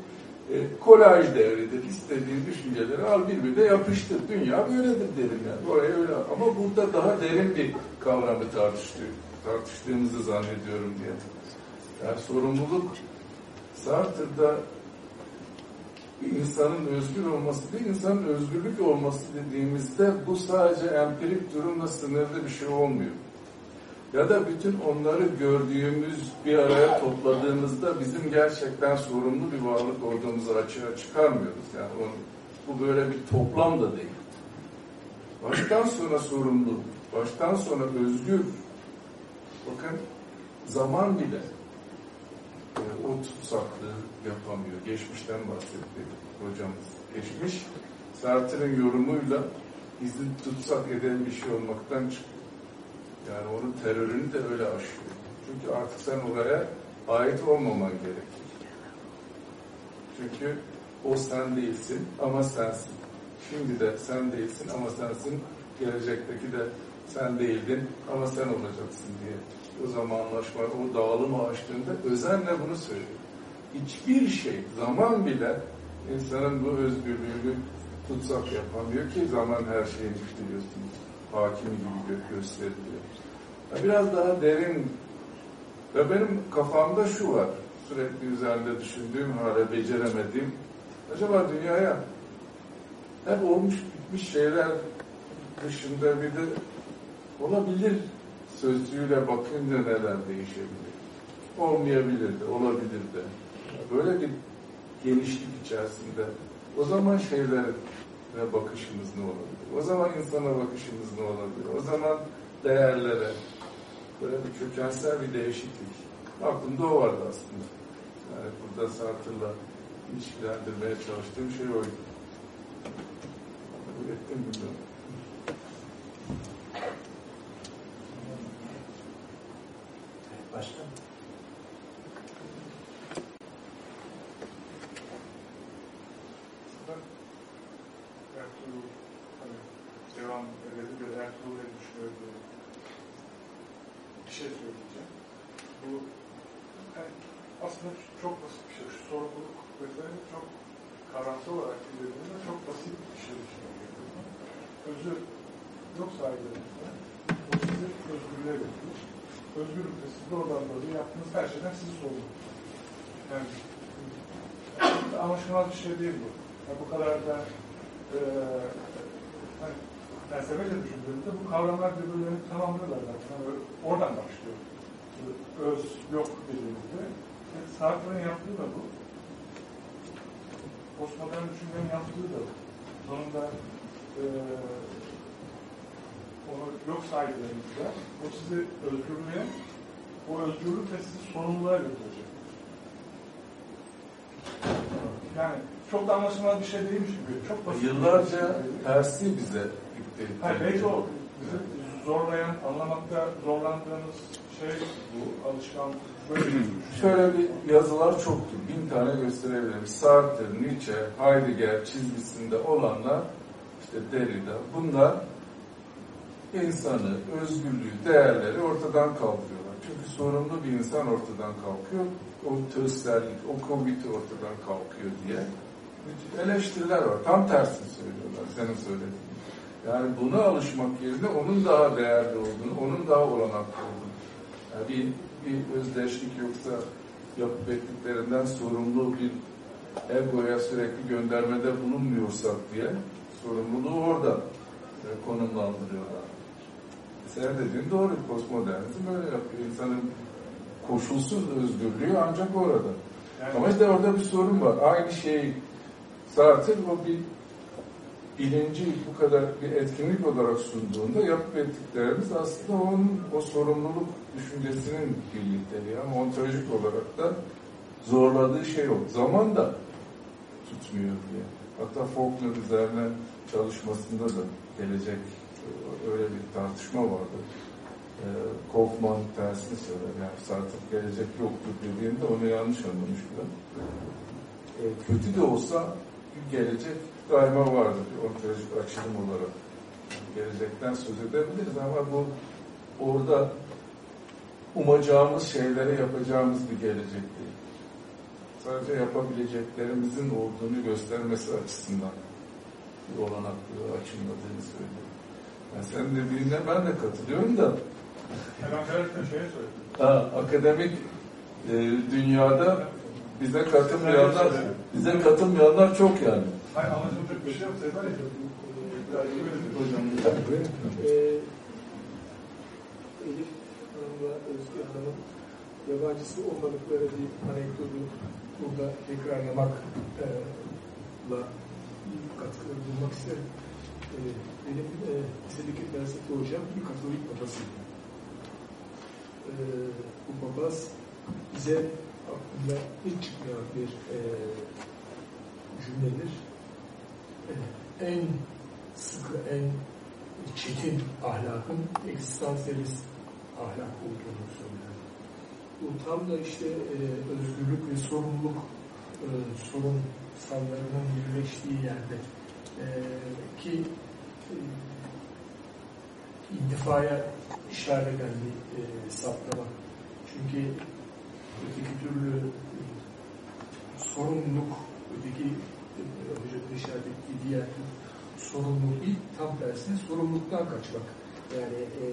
kolaj devridir. İstediğin düşünceleri al birbirine yapıştır. Dünya böyledir derim yani. Oraya öyle. Ama burada daha derin bir kavramı tartıştık, tartıştığımızı zannediyorum diye. Yani sorumluluk Sartre'da insanın özgür olması değil, insanın özgürlük olması dediğimizde bu sadece empirik durumla sınırlı bir şey olmuyor. Ya da bütün onları gördüğümüz bir araya topladığımızda bizim gerçekten sorumlu bir varlık olduğumuzu açığa çıkarmıyoruz. Yani onu, bu böyle bir toplam da değil. Baştan sona sorumlu, baştan sona özgür. Bakın zaman bile e, o tutsaklığı yapamıyor. Geçmişten bahsetti hocamız. Geçmiş Sartre'nin yorumuyla izni tutsak eden bir şey olmaktan çıkıyor. Yani onun terörünü de öyle aşıyor. Çünkü artık sen oraya ait olmaman gerekir. Çünkü o sen değilsin ama sensin. Şimdi de sen değilsin ama sensin. Gelecekteki de sen değildin ama sen olacaksın diye. O zamanlaşma, o dağılımı açtığında özenle bunu söylüyor. Hiçbir şey, zaman bile insanın bu özgürlüğünü tutsak yapamıyor ki zaman her şeyi biliyorsunuz. Hakimi gibi gö- gösteriliyor. Biraz daha derin ve benim kafamda şu var. Sürekli üzerinde düşündüğüm, hala beceremediğim. Acaba dünyaya hep olmuş bitmiş şeyler dışında bir de olabilir sözcüğüyle bakınca neler değişebilir. Olmayabilir de, olabilir de. Böyle bir genişlik içerisinde o zaman şeylere bakışımız ne olabilir? O zaman insana bakışımız ne olabilir? O zaman değerlere böyle bir kökensel bir değişiklik. Aklımda o vardı aslında. Yani burada Sartre'la ilişkilendirmeye çalıştığım şey oydu. Kabul ettim bilmiyorum. Başka? Ben Ertuğrul hani devam edelim ve Ertuğrul ne düşünüyor diye bir şey söyleyeceğim. Bu yani aslında çok basit bir şey. Şu sorumluluk vesaire çok kavramsal olarak izlediğimde çok basit bir şey düşünüyor. Özür yok sahibilerimizde. O sizi özgürlüğe götürür. Özgürlükte siz doğrudan doğruya yaptığınız her şeyden sizi sorumlu. Yani anlaşılmaz bir şey değil bu. Yani bu kadar da e, hani, felsefece düşündüğümüzde bu kavramlar birbirlerini tamamlıyorlar zaten. Yani oradan başlıyor. Öz, yok dediğimizde. E, Sartre'nin yaptığı da bu. Postmodern düşünmenin yaptığı da bu. Sonunda e, onu yok saygılarınızda o sizi özgürlüğe, o özgürlük de sizi sorumluluğa götürecek. Yani çok da anlaşılmaz bir şey değilmiş gibi. Çok basit. Yıllarca tersi bize gitti. Hayır, belki o bizi zorlayan, anlamakta zorlandığımız şey bu alışkanlık. [CLEARS THROAT] Şöyle bir yazılar çoktur. Bin tane gösterebilirim. Sartre, Nietzsche, Heidegger çizgisinde olanlar işte Derrida. Bunlar insanı, özgürlüğü, değerleri ortadan kaldırıyorlar. Çünkü sorumlu bir insan ortadan kalkıyor. O tözlerlik, o komite ortadan kalkıyor diye eleştiriler var. Tam tersini söylüyorlar senin söylediğin. Yani buna alışmak yerine onun daha değerli olduğunu, onun daha olanaklı olduğunu. Bir, bir özdeşlik yoksa yapıp ettiklerinden sorumlu bir egoya sürekli göndermede bulunmuyorsak diye sorumluluğu orada e, konumlandırıyorlar. Senin dediğin doğru. Postmodernizm böyle yapıyor. İnsanın koşulsuz özgürlüğü ancak orada. Yani- Ama işte orada bir sorun var. Aynı şeyi Sartre o bir bilinci bu kadar bir etkinlik olarak sunduğunda yapıp ettiklerimiz aslında onun o sorumluluk düşüncesinin birlikteliği ama ontolojik olarak da zorladığı şey o. Zaman da tutmuyor diye. Hatta Faulkner üzerine çalışmasında da gelecek e, öyle bir tartışma vardı. E, Kaufman tersini söyler. Yani Sartre gelecek yoktur dediğinde onu yanlış anlamış falan. E, kötü de olsa bir gelecek daima vardır. Bir ontolojik açılım olarak. Gelecekten söz edebiliriz ama bu orada umacağımız şeylere yapacağımız bir gelecek değil. Sadece yapabileceklerimizin olduğunu göstermesi açısından bir olanaklığı açılmadığını söylüyor. Yani sen dediğine ben de katılıyorum da şey ha, akademik e, dünyada bize katılmayanlar bize katılmayanlar çok yani. Hayır anlaşılacak bir şey yok. Sefer Hocam Ee, Elif Hanım'la Özgür Hanım'ın yabancısı olmadıkları bir anekdotu burada tekrarlamakla katkıda bulunmak isterim. Ee, benim e, lisedeki felsefe hocam bir Katolik babasıydı. Ee, bu papaz bize aklımda ilk çıkmayan bir e, cümledir. E, en sıkı, en çetin ahlakın egzistansiyelist ahlak olduğunu söylüyor. Bu tam da işte e, özgürlük ve sorumluluk e, sorunsallarının birleştiği yerde e, ki e, indifaya işaret eden bir e, saptama. Çünkü öteki türlü e, sorumluluk, öteki e, hocanın işaret ettiği diğer sorumluluk değil, tam tersine sorumluluktan kaçmak. Yani e,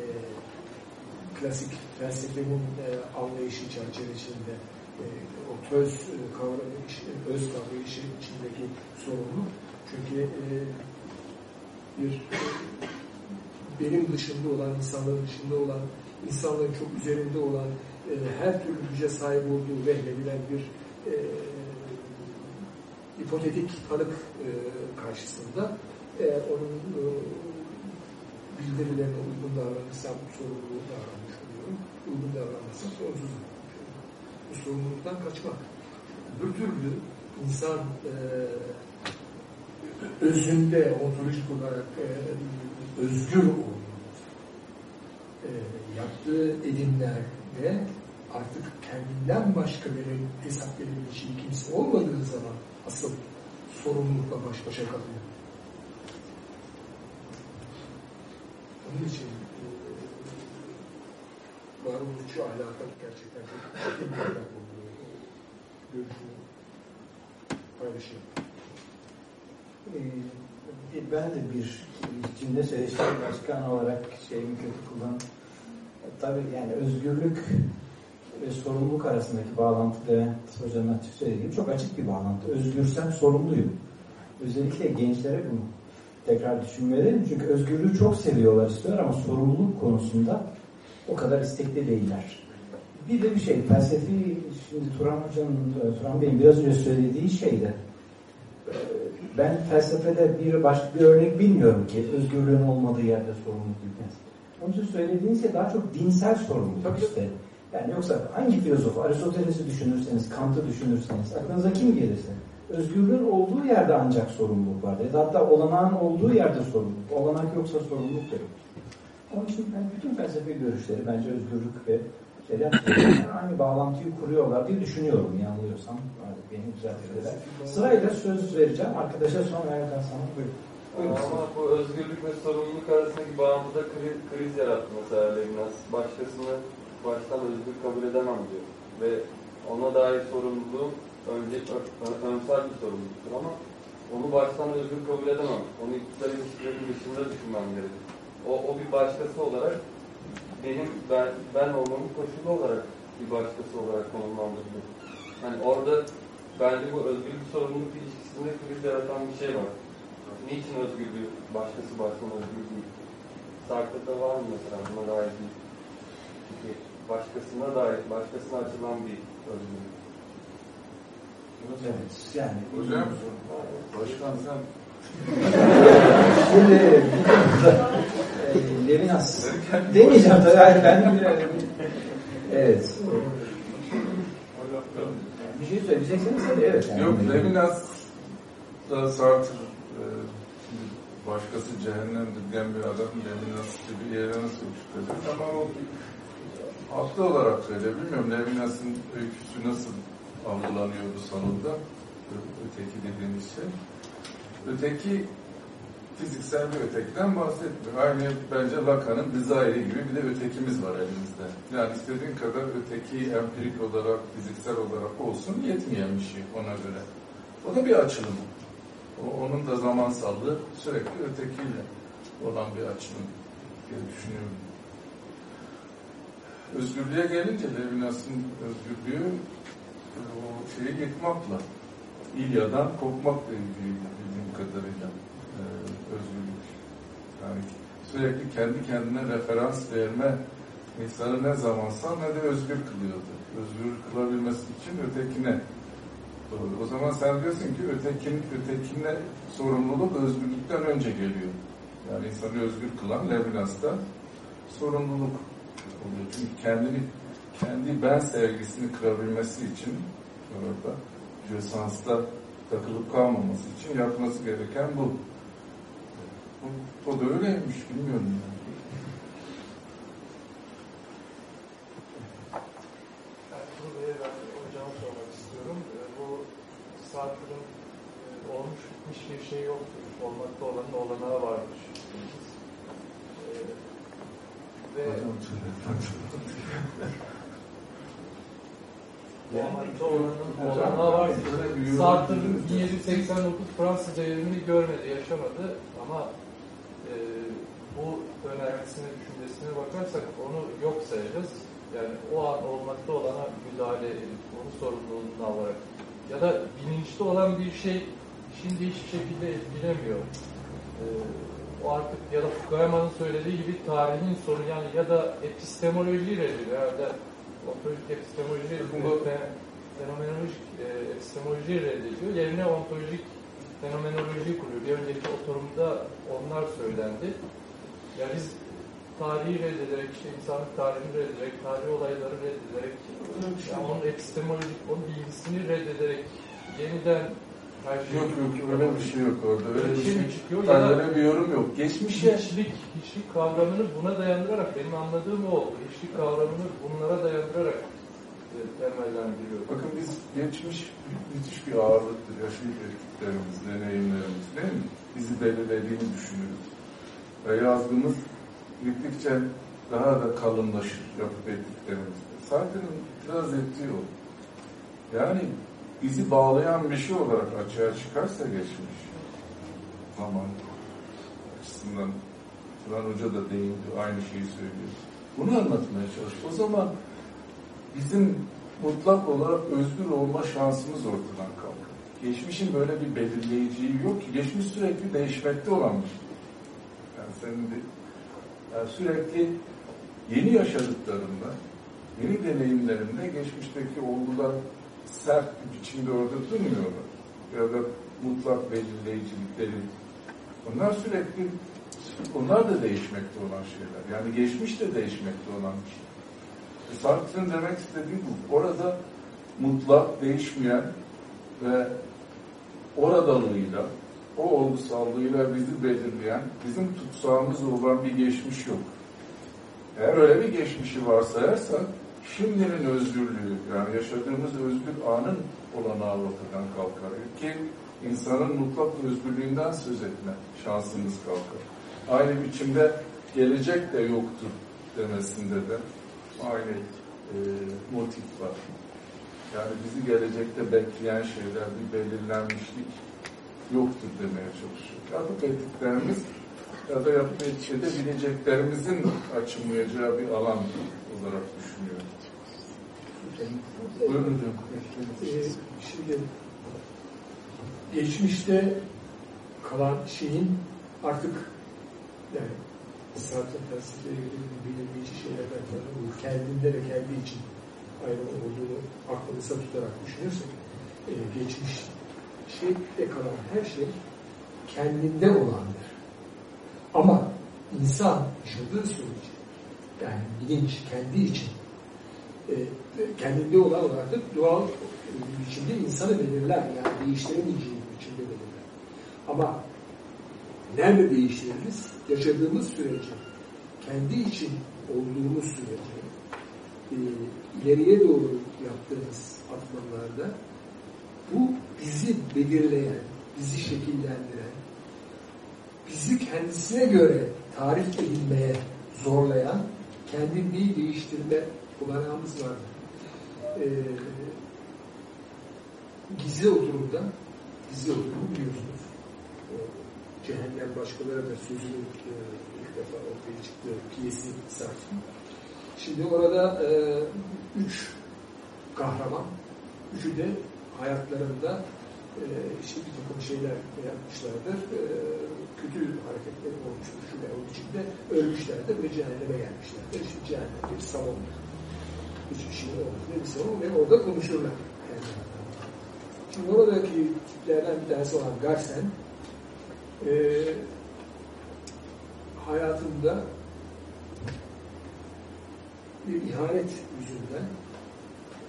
klasik felsefenin e, anlayışı çerçevesinde e, o töz e, kavrayışı, öz kavrayışı içindeki sorumluluk. Çünkü e, bir benim dışında olan, insanların dışında olan, insanların çok üzerinde olan, e, her türlü güce sahip olduğu vehmedilen bir e, hipotetik tanık e, karşısında e, onun e, bildirilerine uygun davranırsam sorumluluğu davranmış oluyorum. Uygun davranmazsam sorumsuz. Bu sorumluluktan kaçmak. Bir türlü insan e, özünde ontolojik olarak e, özgür olduğu e, yaptığı edimlerde artık kendinden başka bir hesap verebileceği kimse olmadığı zaman asıl sorumlulukla baş başa kalıyor. Onun için e, varoluşçu ahlaka gerçekten çok bir ahlak olduğu görüşünü paylaşıyorum. Ee, ben de bir içinde söyleşi başkan olarak şeyimi kötü kullan. Tabii yani özgürlük ve sorumluluk arasındaki bağlantı da hocanın açık söylediği gibi çok açık bir bağlantı. Özgürsem sorumluyum. Özellikle gençlere bunu tekrar düşünmeli. Çünkü özgürlüğü çok seviyorlar istiyorlar ama sorumluluk konusunda o kadar istekli değiller. Bir de bir şey felsefi şimdi Turan Hoca'nın, Turan Bey'in biraz önce söylediği şeyde ben felsefede bir başka bir örnek bilmiyorum ki özgürlüğün olmadığı yerde sorumluluk yüklensin. Onun için söylediğiniz şey daha çok dinsel sorumluluk Tabii. işte. Yani yoksa hangi filozof, Aristoteles'i düşünürseniz, Kant'ı düşünürseniz, aklınıza kim gelirse, özgürlüğün olduğu yerde ancak sorumluluk vardır. Ya da hatta olanağın olduğu yerde sorumluluk. Olanak yoksa sorumluluk da yok. Onun için ben bütün felsefi görüşleri bence özgürlük ve şeyler aynı bağlantıyı kuruyorlar diye düşünüyorum yanılıyorsam. Beni düzeltirler. Sırayla söz vereceğim. Arkadaşa sonra Erkan sana buyurun. Ama bu özgürlük ve sorumluluk arasındaki bağlantıda kriz, kriz yarattı mesela Levinas. Başkasını baştan özgür kabul edemem diyor. Ve ona dair sorumluluğum önce önsel bir sorumluluktur ama onu baştan özgür kabul edemem. Onu iktidar ilişkilerin dışında düşünmem gerekir. O, o bir başkası olarak benim ben, ben olmamın koşulu olarak bir başkası olarak konumlandırılıyor. Hani orada bence bu özgürlük sorumluluk ilişkisinde kriz yaratan bir şey var. Niçin özgürlüğü başkası baştan özgür değil? Sarkı'da var mı mesela buna dair bir? Başkasına dair, başkasına açılan bir özgürlük. Evet, yani. Hocam, başkan sen Şimdi e, Levinas demeyeceğim tabii. Yani ben Evet. Bir şey söyleyecekseniz tabii evet. Yani. Yok Levinas da Sartre e, başkası cehennemdir diyen bir adam Levinas gibi yere nasıl çıkacak ama o haklı olarak söyle bilmiyorum Levinas'ın öyküsü nasıl algılanıyordu sonunda öteki dediğimiz şey. Öteki fiziksel bir ötekiden bahsetmiyor. Aynı bence Lacan'ın Desire gibi bir de ötekimiz var elimizde. Yani istediğin kadar öteki empirik olarak, fiziksel olarak olsun yetmeyen bir şey ona göre. O da bir açılım. O, onun da zamansallığı sürekli ötekiyle olan bir açılım diye düşünüyorum. Özgürlüğe gelince Levinas'ın özgürlüğü o şeyi yıkmakla, İlya'dan kopmakla ilgiliydi bildiğim kadarıyla e, özgürlük. Yani sürekli kendi kendine referans verme insanı ne zamansal ne de özgür kılıyordu. Özgür kılabilmesi için ötekine doğru. O zaman sen diyorsun ki ötekin, ötekine sorumluluk özgürlükten önce geliyor. Yani insanı özgür kılan Levinas'ta sorumluluk oluyor. Çünkü kendini kendi ben sevgisini kırabilmesi için orada Jösansta takılıp kalmaması için yapması gereken bu. O, o da öyleymiş, bilmiyorum yani. Bu Sartre'ın e, olmuş bitmiş bir şey yoktur. Olmakta olanın olanağı vardır. Ee, Ve Olanağı var. Sartre 1789 Fransız devrimini görmedi, yaşamadı ama e, bu önermesine, düşüncesine bakarsak onu yok sayacağız. Yani o an olmakta olana müdahale edip onu sorumluluğunu alarak ya da bilinçli olan bir şey şimdi hiçbir şekilde etkilemiyor. E, o artık ya da Fukuyama'nın söylediği gibi tarihin sonu yani ya da epistemoloji reddediyor. Herhalde ontolojik epistemoloji fenomenolojik e, epistemoloji reddediyor. Yerine ontolojik fenomenoloji kuruyor. Bir önceki oturumda onlar söylendi. Yani biz tarihi reddederek, işte insanlık tarihini reddederek, tarihi olayları reddederek, yani onun epistemolojik, onun bilgisini reddederek yeniden. Yok yok öyle bir şey yok orada. Öyle bir şey çıkıyor? Ya da- öyle bir yorum yok. Geçmişe Hiçlik, hiçlik kavramını buna dayandırarak, benim anladığım o. Hiçlik kavramını bunlara dayandırarak e, temellendiriyor. Bakın biz geçmiş müthiş bir ağırlıktır. Yaşayıp ettiklerimiz, deneyimlerimiz değil mi? Bizi belirlediğini düşünürüz. Ve yazgımız gittikçe daha da kalınlaşır yapıp ettiklerimiz. Sartre'nin itiraz ettiği o. Yani bizi bağlayan bir şey olarak açığa çıkarsa geçmiş zaman açısından Turan Hoca da değindi, aynı şeyi söylüyor. Bunu anlatmaya çalış. O zaman bizim mutlak olarak özgür olma şansımız ortadan kalkar. Geçmişin böyle bir belirleyiciliği yok ki. Geçmiş sürekli değişmekte olan bir şey. Yani senin de yani sürekli yeni yaşadıklarında, yeni deneyimlerinde geçmişteki olgular sert bir biçimde orada durmuyorlar. Ya da mutlak belirleyicilikleri. Onlar sürekli, onlar da değişmekte olan şeyler. Yani geçmiş de değişmekte olan bir şey. E, Sartre'ın demek istediği bu. Orada mutlak, değişmeyen ve oradalığıyla, o olgusallığıyla bizi belirleyen, bizim tutsağımız olan bir geçmiş yok. Eğer öyle bir geçmişi varsayarsak, şimdinin özgürlüğü, yani yaşadığımız özgür anın olanağı ortadan kalkar. Ki insanın mutlak özgürlüğünden söz etme şansımız kalkar. Aynı biçimde gelecek de yoktur demesinde de aynı e, motif var. Yani bizi gelecekte bekleyen şeyler, bir belirlenmişlik yoktur demeye çalışıyor. Yapıp ettiklerimiz ya da yapıp yetişebileceklerimizin açılmayacağı bir alan olarak düşünüyorum. Şimdi geçmişte kalan şeyin artık yani Sartre felsefeye göre belirleyici şeylerden bu kendinde ve kendi için ayrı olduğunu aklımıza tutarak düşünürsek e, geçmiş şeyde kalan her şey kendinde olandır. Ama insan yaşadığı sürece yani bilinç kendi için e, kendinde olan olarak doğal bir biçimde insanı belirler. Yani bir biçimde belirler. Ama nerede değiştiririz? Yaşadığımız sürece, kendi için olduğumuz sürece, e, ileriye doğru yaptığımız atmalarda bu bizi belirleyen, bizi şekillendiren, bizi kendisine göre tarif edilmeye zorlayan kendini değiştirme olanağımız var. Ee, gizli oturumda, gizli oturumu biliyorsunuz. O, cehennem başkaları da sözünün e, ilk defa ortaya çıktığı piyesi Sartre. Şimdi orada e, üç kahraman, üçü de hayatlarında e, işte bir takım şeyler yapmışlardır. E, kötü hareketler olmuştur şu veya o biçimde ölmüşlerdir ve cehenneme gelmişlerdir. İşte cehennem bir salondur. Üç kişinin olduğu bir salon ve orada konuşurlar. Şimdi oradaki tiplerden bir tanesi olan Garsen e, hayatında bir ihanet yüzünden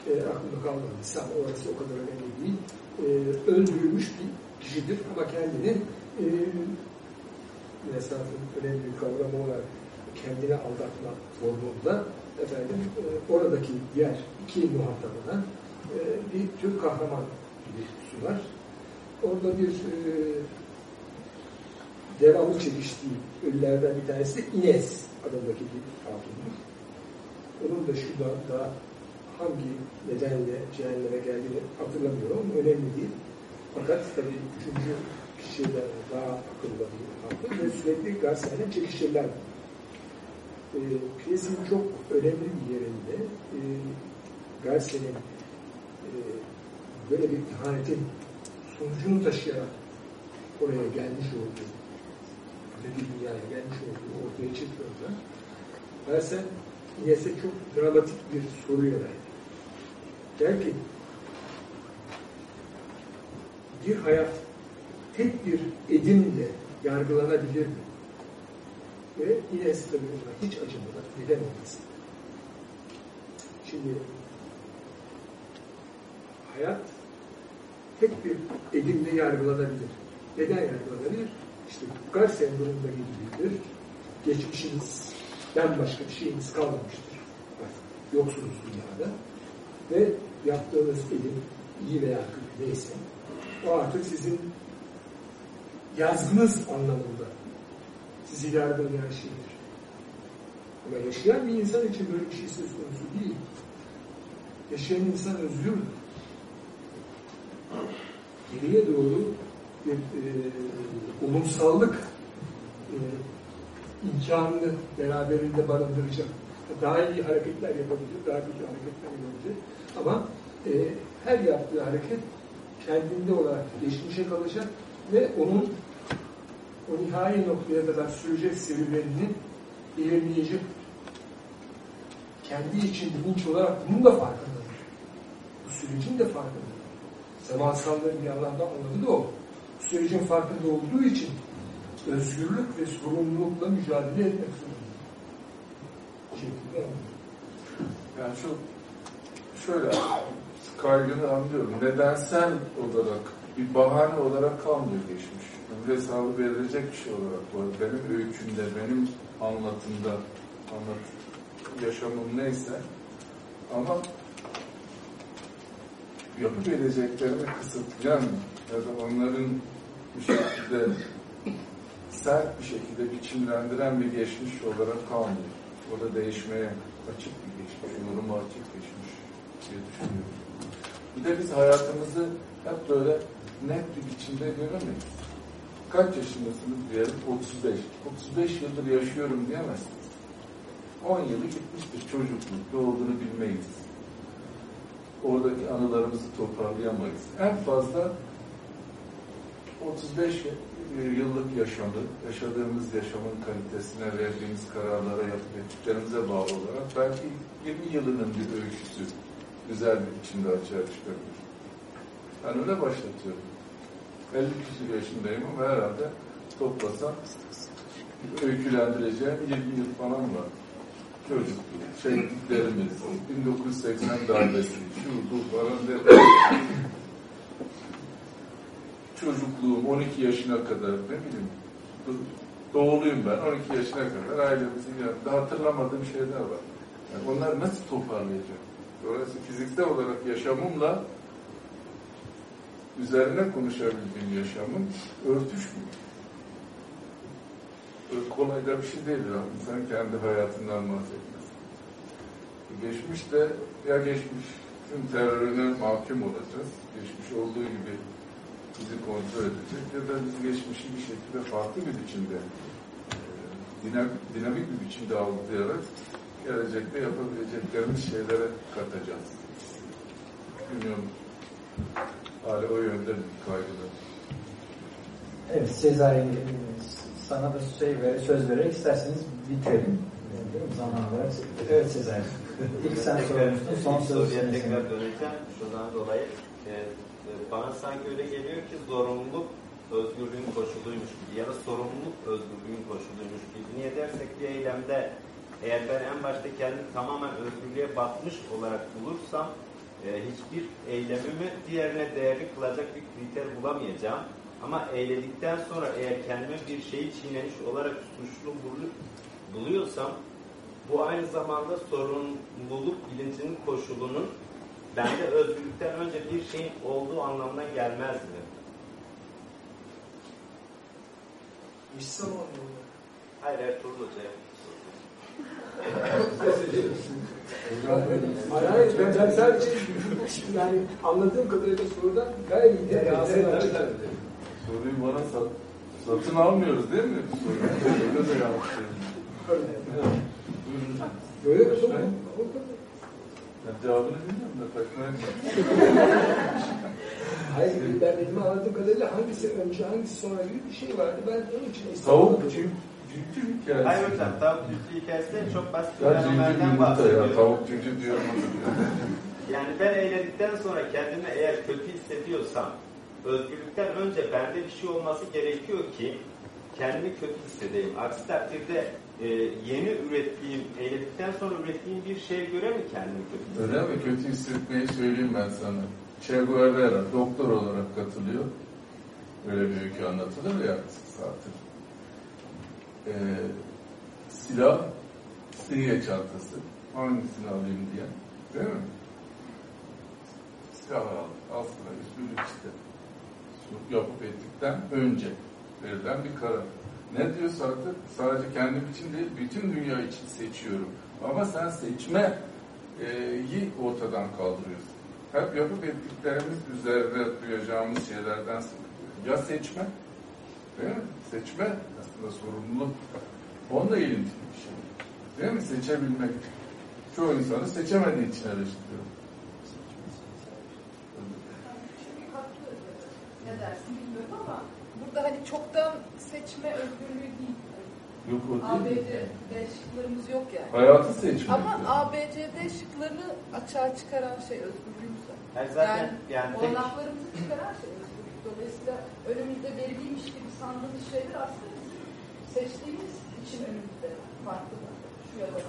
e, aklımda kalmadıysa ama orası o kadar önemli değil. E, öldürülmüş bir kişidir ama kendini e, inasatın önemli bir kavramı olarak kendine aldatma formunda efendim e, oradaki diğer iki muhatabına e, bir Türk kahraman gibi sunar. Orada bir e, devamlı çekiştiği ölülerden bir tanesi de Ines adındaki bir hatundur. Onun da şu da, da hangi nedenle cehenneme geldiğini hatırlamıyorum. Önemli değil. Fakat tabii üçüncü kişiyle daha akıllı bir hatun ve sürekli Garcia'yla çekişirler. E, piyesin çok önemli bir yerinde e, Garcia'nın e, böyle bir ihanetin sonucunu taşıyarak oraya gelmiş olduğu, öteki dünyaya gelmiş olduğu ortaya çıktığında Garcia Ines'e çok dramatik bir soru yöneldi. Der ki bir hayat tek bir edimle yargılanabilir mi? Ve Ines tabii buna hiç acımadan neden? Şimdi hayat tek bir edimle yargılanabilir. Neden yargılanabilir? İşte Gar sendromunda gibidir. Geçmişinizden başka bir şeyiniz kalmamıştır. Yoksunuz dünyada. Ve yaptığınız edim iyi veya kötü neyse o artık sizin yazgınız anlamında sizi yargılayan şeydir. Ama yaşayan bir insan için böyle bir şey söz konusu değil. Yaşayan insan özgürdür geriye doğru bir e, olumsallık e, imkanını beraberinde barındıracak. Daha iyi hareketler yapabilir, daha kötü hareketler yapabilir. Ama e, her yaptığı hareket kendinde olarak geçmişe kalacak ve onun o nihai noktaya kadar sürecek serüvenini belirleyecek. Kendi için bilinç olarak bunun da farkındadır. Bu sürecin de farkındadır zamansallığın bir anlamda anladığı da o. Bu sürecin farkında olduğu için özgürlük ve sorumlulukla mücadele etmek zorunda. Şeklinde Yani şu şöyle kaygını anlıyorum. Nedensel olarak bir bahane olarak kalmıyor geçmiş. Ömür hesabı verilecek bir şey olarak var. Benim öykümde, benim anlatımda, anlat yaşamım neyse ama yapabileceklerini kısıtlayan ya da onların bir şekilde sert bir şekilde biçimlendiren bir geçmiş olarak kalmıyor. O da değişmeye açık bir geçmiş, yoruma açık geçmiş diye düşünüyorum. Bir de biz hayatımızı hep böyle net bir biçimde göremeyiz. Kaç yaşındasınız diyelim? 35. 35 yıldır yaşıyorum diyemezsiniz. 10 yılı gitmiştir çocukluk, ne olduğunu bilmeyiz oradaki anılarımızı toparlayamayız. En fazla 35 yıllık yaşamı, yaşadığımız yaşamın kalitesine verdiğimiz kararlara yaptıklarımıza bağlı olarak belki 20 yılının bir öyküsü güzel bir biçimde açığa çıkabilir. Ben öyle başlatıyorum. 50 küsur yaşındayım ama herhalde toplasam öykülendireceğim 20 yıl falan var çocukluk, şehitliklerimiz, 1980 darbesi, şu bu falan çocukluğum 12 yaşına kadar ne bileyim doğuluyum ben 12 yaşına kadar ailemizin yanında hatırlamadığım şeyler var. Yani onlar nasıl toparlayacağım? Dolayısıyla fiziksel olarak yaşamımla üzerine konuşabildiğim yaşamın örtüşmüyor kolay da bir şey değil ya. İnsan kendi hayatından bahsetmez. Geçmişte ya geçmişin terörüne mahkum olacağız. Geçmiş olduğu gibi bizi kontrol edecek ya da biz geçmişi bir şekilde farklı bir biçimde e, dinamik, dinamik bir biçimde algılayarak gelecekte yapabileceklerimiz şeylere katacağız. Bilmiyorum. Hala o yönde bir kaygıda. Evet, Sezai sana da şey ver, söz vererek isterseniz bitirelim. Zaman olarak. Evet Sezai. [LAUGHS] İlk sen sormuştun. Son soruya tekrar döneceğim. Şundan dolayı e, e, bana sanki öyle geliyor ki zorunluluk özgürlüğün koşuluymuş gibi ya da sorumluluk özgürlüğün koşuluymuş gibi. Niye dersek bir eylemde eğer ben en başta kendimi tamamen özgürlüğe batmış olarak bulursam e, hiçbir eylemimi diğerine değerli kılacak bir kriter bulamayacağım. Ama eyledikten sonra eğer kendime bir şeyi çiğnemiş olarak suçlu bulu- buluyorsam bu aynı zamanda sorumluluk bilincinin koşulunun bende özgürlükten önce bir şeyin olduğu anlamına gelmez mi? İhsan anlamında. Hayır Ertuğrul Hoca'ya. Hayır hayır ben, ben sadece yani anladığım kadarıyla sorudan gayet iyi ağzını açık. Soruyu bana sat, satın almıyoruz değil mi? Soruyu. Öyle de. Buyurun. Böyle bir soru. Ben cevabını bilmiyorum da takmaya Hayır ben benim anladığım kadarıyla hangisi önce hangisi sonra gibi bir şey vardı. Ben onun için Tavuk anladım. Hikayesi. Hayır hocam tavuk cücü hikayesinde çok basit Ya fenomenlerden yumurta ya. Tavuk cücü diyorum. [LAUGHS] Yani ben eğlendikten sonra kendimi eğer kötü hissediyorsam özgürlükten önce bende bir şey olması gerekiyor ki kendimi kötü hissedeyim. Aksi takdirde e, yeni ürettiğim, eğlendikten sonra ürettiğim bir şeye göre mi kendimi kötü hissediyorum? Öyle mi? Kötü hissetmeyi söyleyeyim ben sana. Che Guevara doktor olarak katılıyor. Böyle bir öykü anlatılır ya zaten. Ee, silah, stiye çantası. Hangisini alayım diye. Değil mi? Silah al. Aslında üstünlük işte. Şu yapıp ettikten önce verilen bir karar. Ne diyor zaten? Sadece kendim için değil, bütün dünya için seçiyorum. Ama sen seçme e, yi ortadan kaldırıyorsun. Hep yapıp ettiklerimiz üzerine duyacağımız şeylerden sıkılıyor. Ya seçme, değil mi? Seçme aslında sorumluluk. Onunla ilintili bir şey. Değil mi? Seçebilmek. Çoğu insanı seçemediği için haklı ne dersin bilmiyorum ama burada hani çoktan seçme özgürlüğü değil. Yok o değil. ABCD şıklarımız yok yani. Hayatı seçmek. Ama yani. ABCD şıklarını açığa çıkaran şey özgürlüğümüz. Yani zaten Yani, yani tek, çıkaran şey özgürlük. Dolayısıyla önümüzde veriliymiş gibi sandığımız şeyler aslında seçtiğimiz için önümüzde farklı.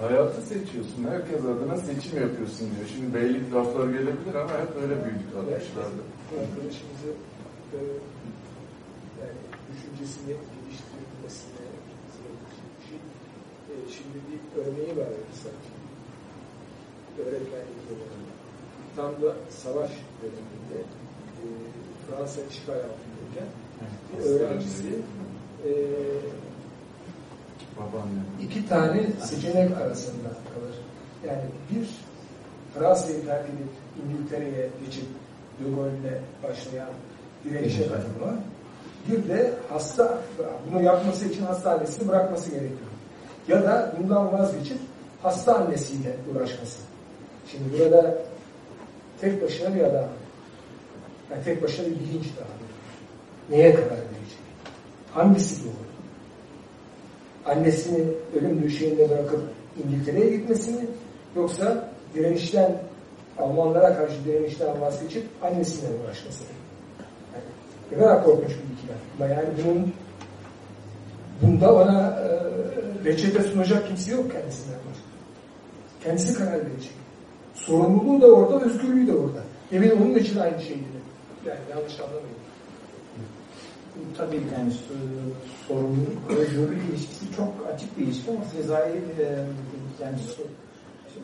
Hayatı seçiyorsun. Herkes adına seçim yapıyorsun diyor. Şimdi beylik laflar gelebilir ama hep öyle büyüdük arkadaşlarla. Arkadaşımızı e, yani düşüncesini geliştirilmesine şey. E, şimdi bir örneği var sanki. Öğretmenlik döneminde. Tam da savaş döneminde e, Fransa işgal altındayken bir öğrencisi e. iki tane seçenek arasında kalır. Yani bir Fransa'yı terk edip İngiltere'ye geçip De Gaulle'le başlayan direnişe katılma. Bir de hasta, bunu yapması için hastanesini bırakması gerekiyor. Ya da bundan vazgeçip hasta annesiyle uğraşması. Şimdi burada tek başına bir adam, yani tek başına bir bilinç daha. Neye karar verecek? Hangisi doğru? Annesini ölüm döşeğinde bırakıp İngiltere'ye gitmesini yoksa direnişten Almanlara karşı direnişten vazgeçip annesiyle uğraşmasını. Yani ne kadar korkunç bir ikilem. Ama yani bunun bunda ona e, reçete sunacak kimse yok kendisinden başka. Kendisi karar verecek. Sorumluluğu da orada, özgürlüğü de orada. Emin onun için aynı şeydi. Yani yanlış anlamayın. Tabii yani so- sorumluluk, özgürlük ilişkisi çok açık bir ilişki ama Sezai e, yani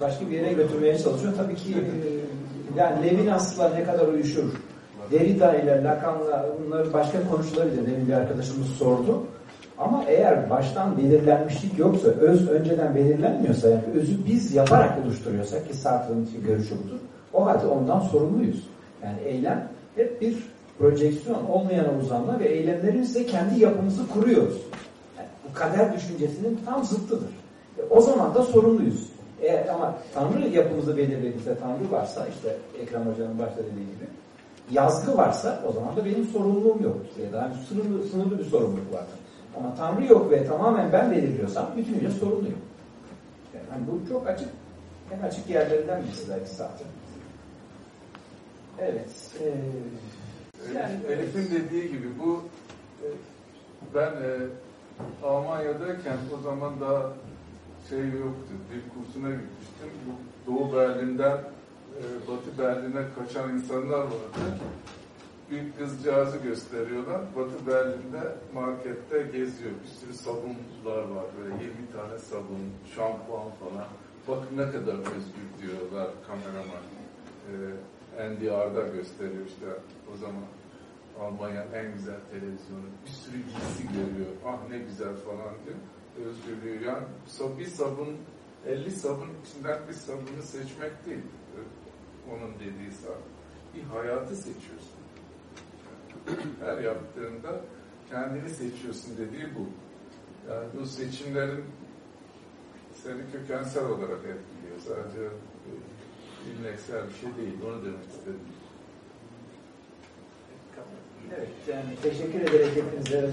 başka bir yere götürmeye çalışıyor. Tabii ki e, yani Levinas'la ne kadar uyuşur, Derrida ile Lacan'la bunları başka konuşulabilir. Demin bir arkadaşımız sordu. Ama eğer baştan belirlenmişlik yoksa, öz önceden belirlenmiyorsa, yani özü biz yaparak oluşturuyorsak ki Sartre'ın görüşü budur, o halde ondan sorumluyuz. Yani eylem hep bir projeksiyon, olmayan uzanma ve eylemlerimizle kendi yapımızı kuruyoruz. Yani bu kader düşüncesinin tam zıttıdır. E, o zaman da sorumluyuz. Eğer ama Tanrı yapımızı belirlediyse, Tanrı varsa, işte Ekrem Hoca'nın başta dediği gibi, yazgı varsa o zaman da benim sorumluluğum yok. Ya da hani sınırlı, sınırlı bir sorumluluk var. Ama Tanrı yok ve tamamen ben belirliyorsam bütünüyle sorumluyum. Yani hani bu çok açık, en açık yerlerinden birisi belki zaten. Evet. Ee, Elif'in dediği gibi bu e, ben e, Almanya'dayken o zaman daha şey yoktu. Bir kursuna gitmiştim. Bu Doğu Berlin'den e, Batı Berlin'e kaçan insanlar vardı. bir kızcağızı gösteriyorlar. Batı Berlin'de markette geziyor. Bir sürü sabunlar var. Böyle 20 tane sabun, şampuan falan. Bakın ne kadar özgür diyorlar kameraman. Ee, Andy Arda gösteriyor işte o zaman. Almanya en güzel televizyonu. Bir sürü giysi görüyor. Ah ne güzel falan diyor. Özgürlüğü. Yani bir sabun 50 sabun içinden bir sabunu seçmek değil. Onun dediği sabun. Bir hayatı seçiyorsun. Her yaptığında kendini seçiyorsun dediği bu. Yani bu seçimlerin seni kökensel olarak etkiliyor. Sadece ilmeksel bir şey değil. Onu demek istedim. Evet, yani teşekkür ederek hepinize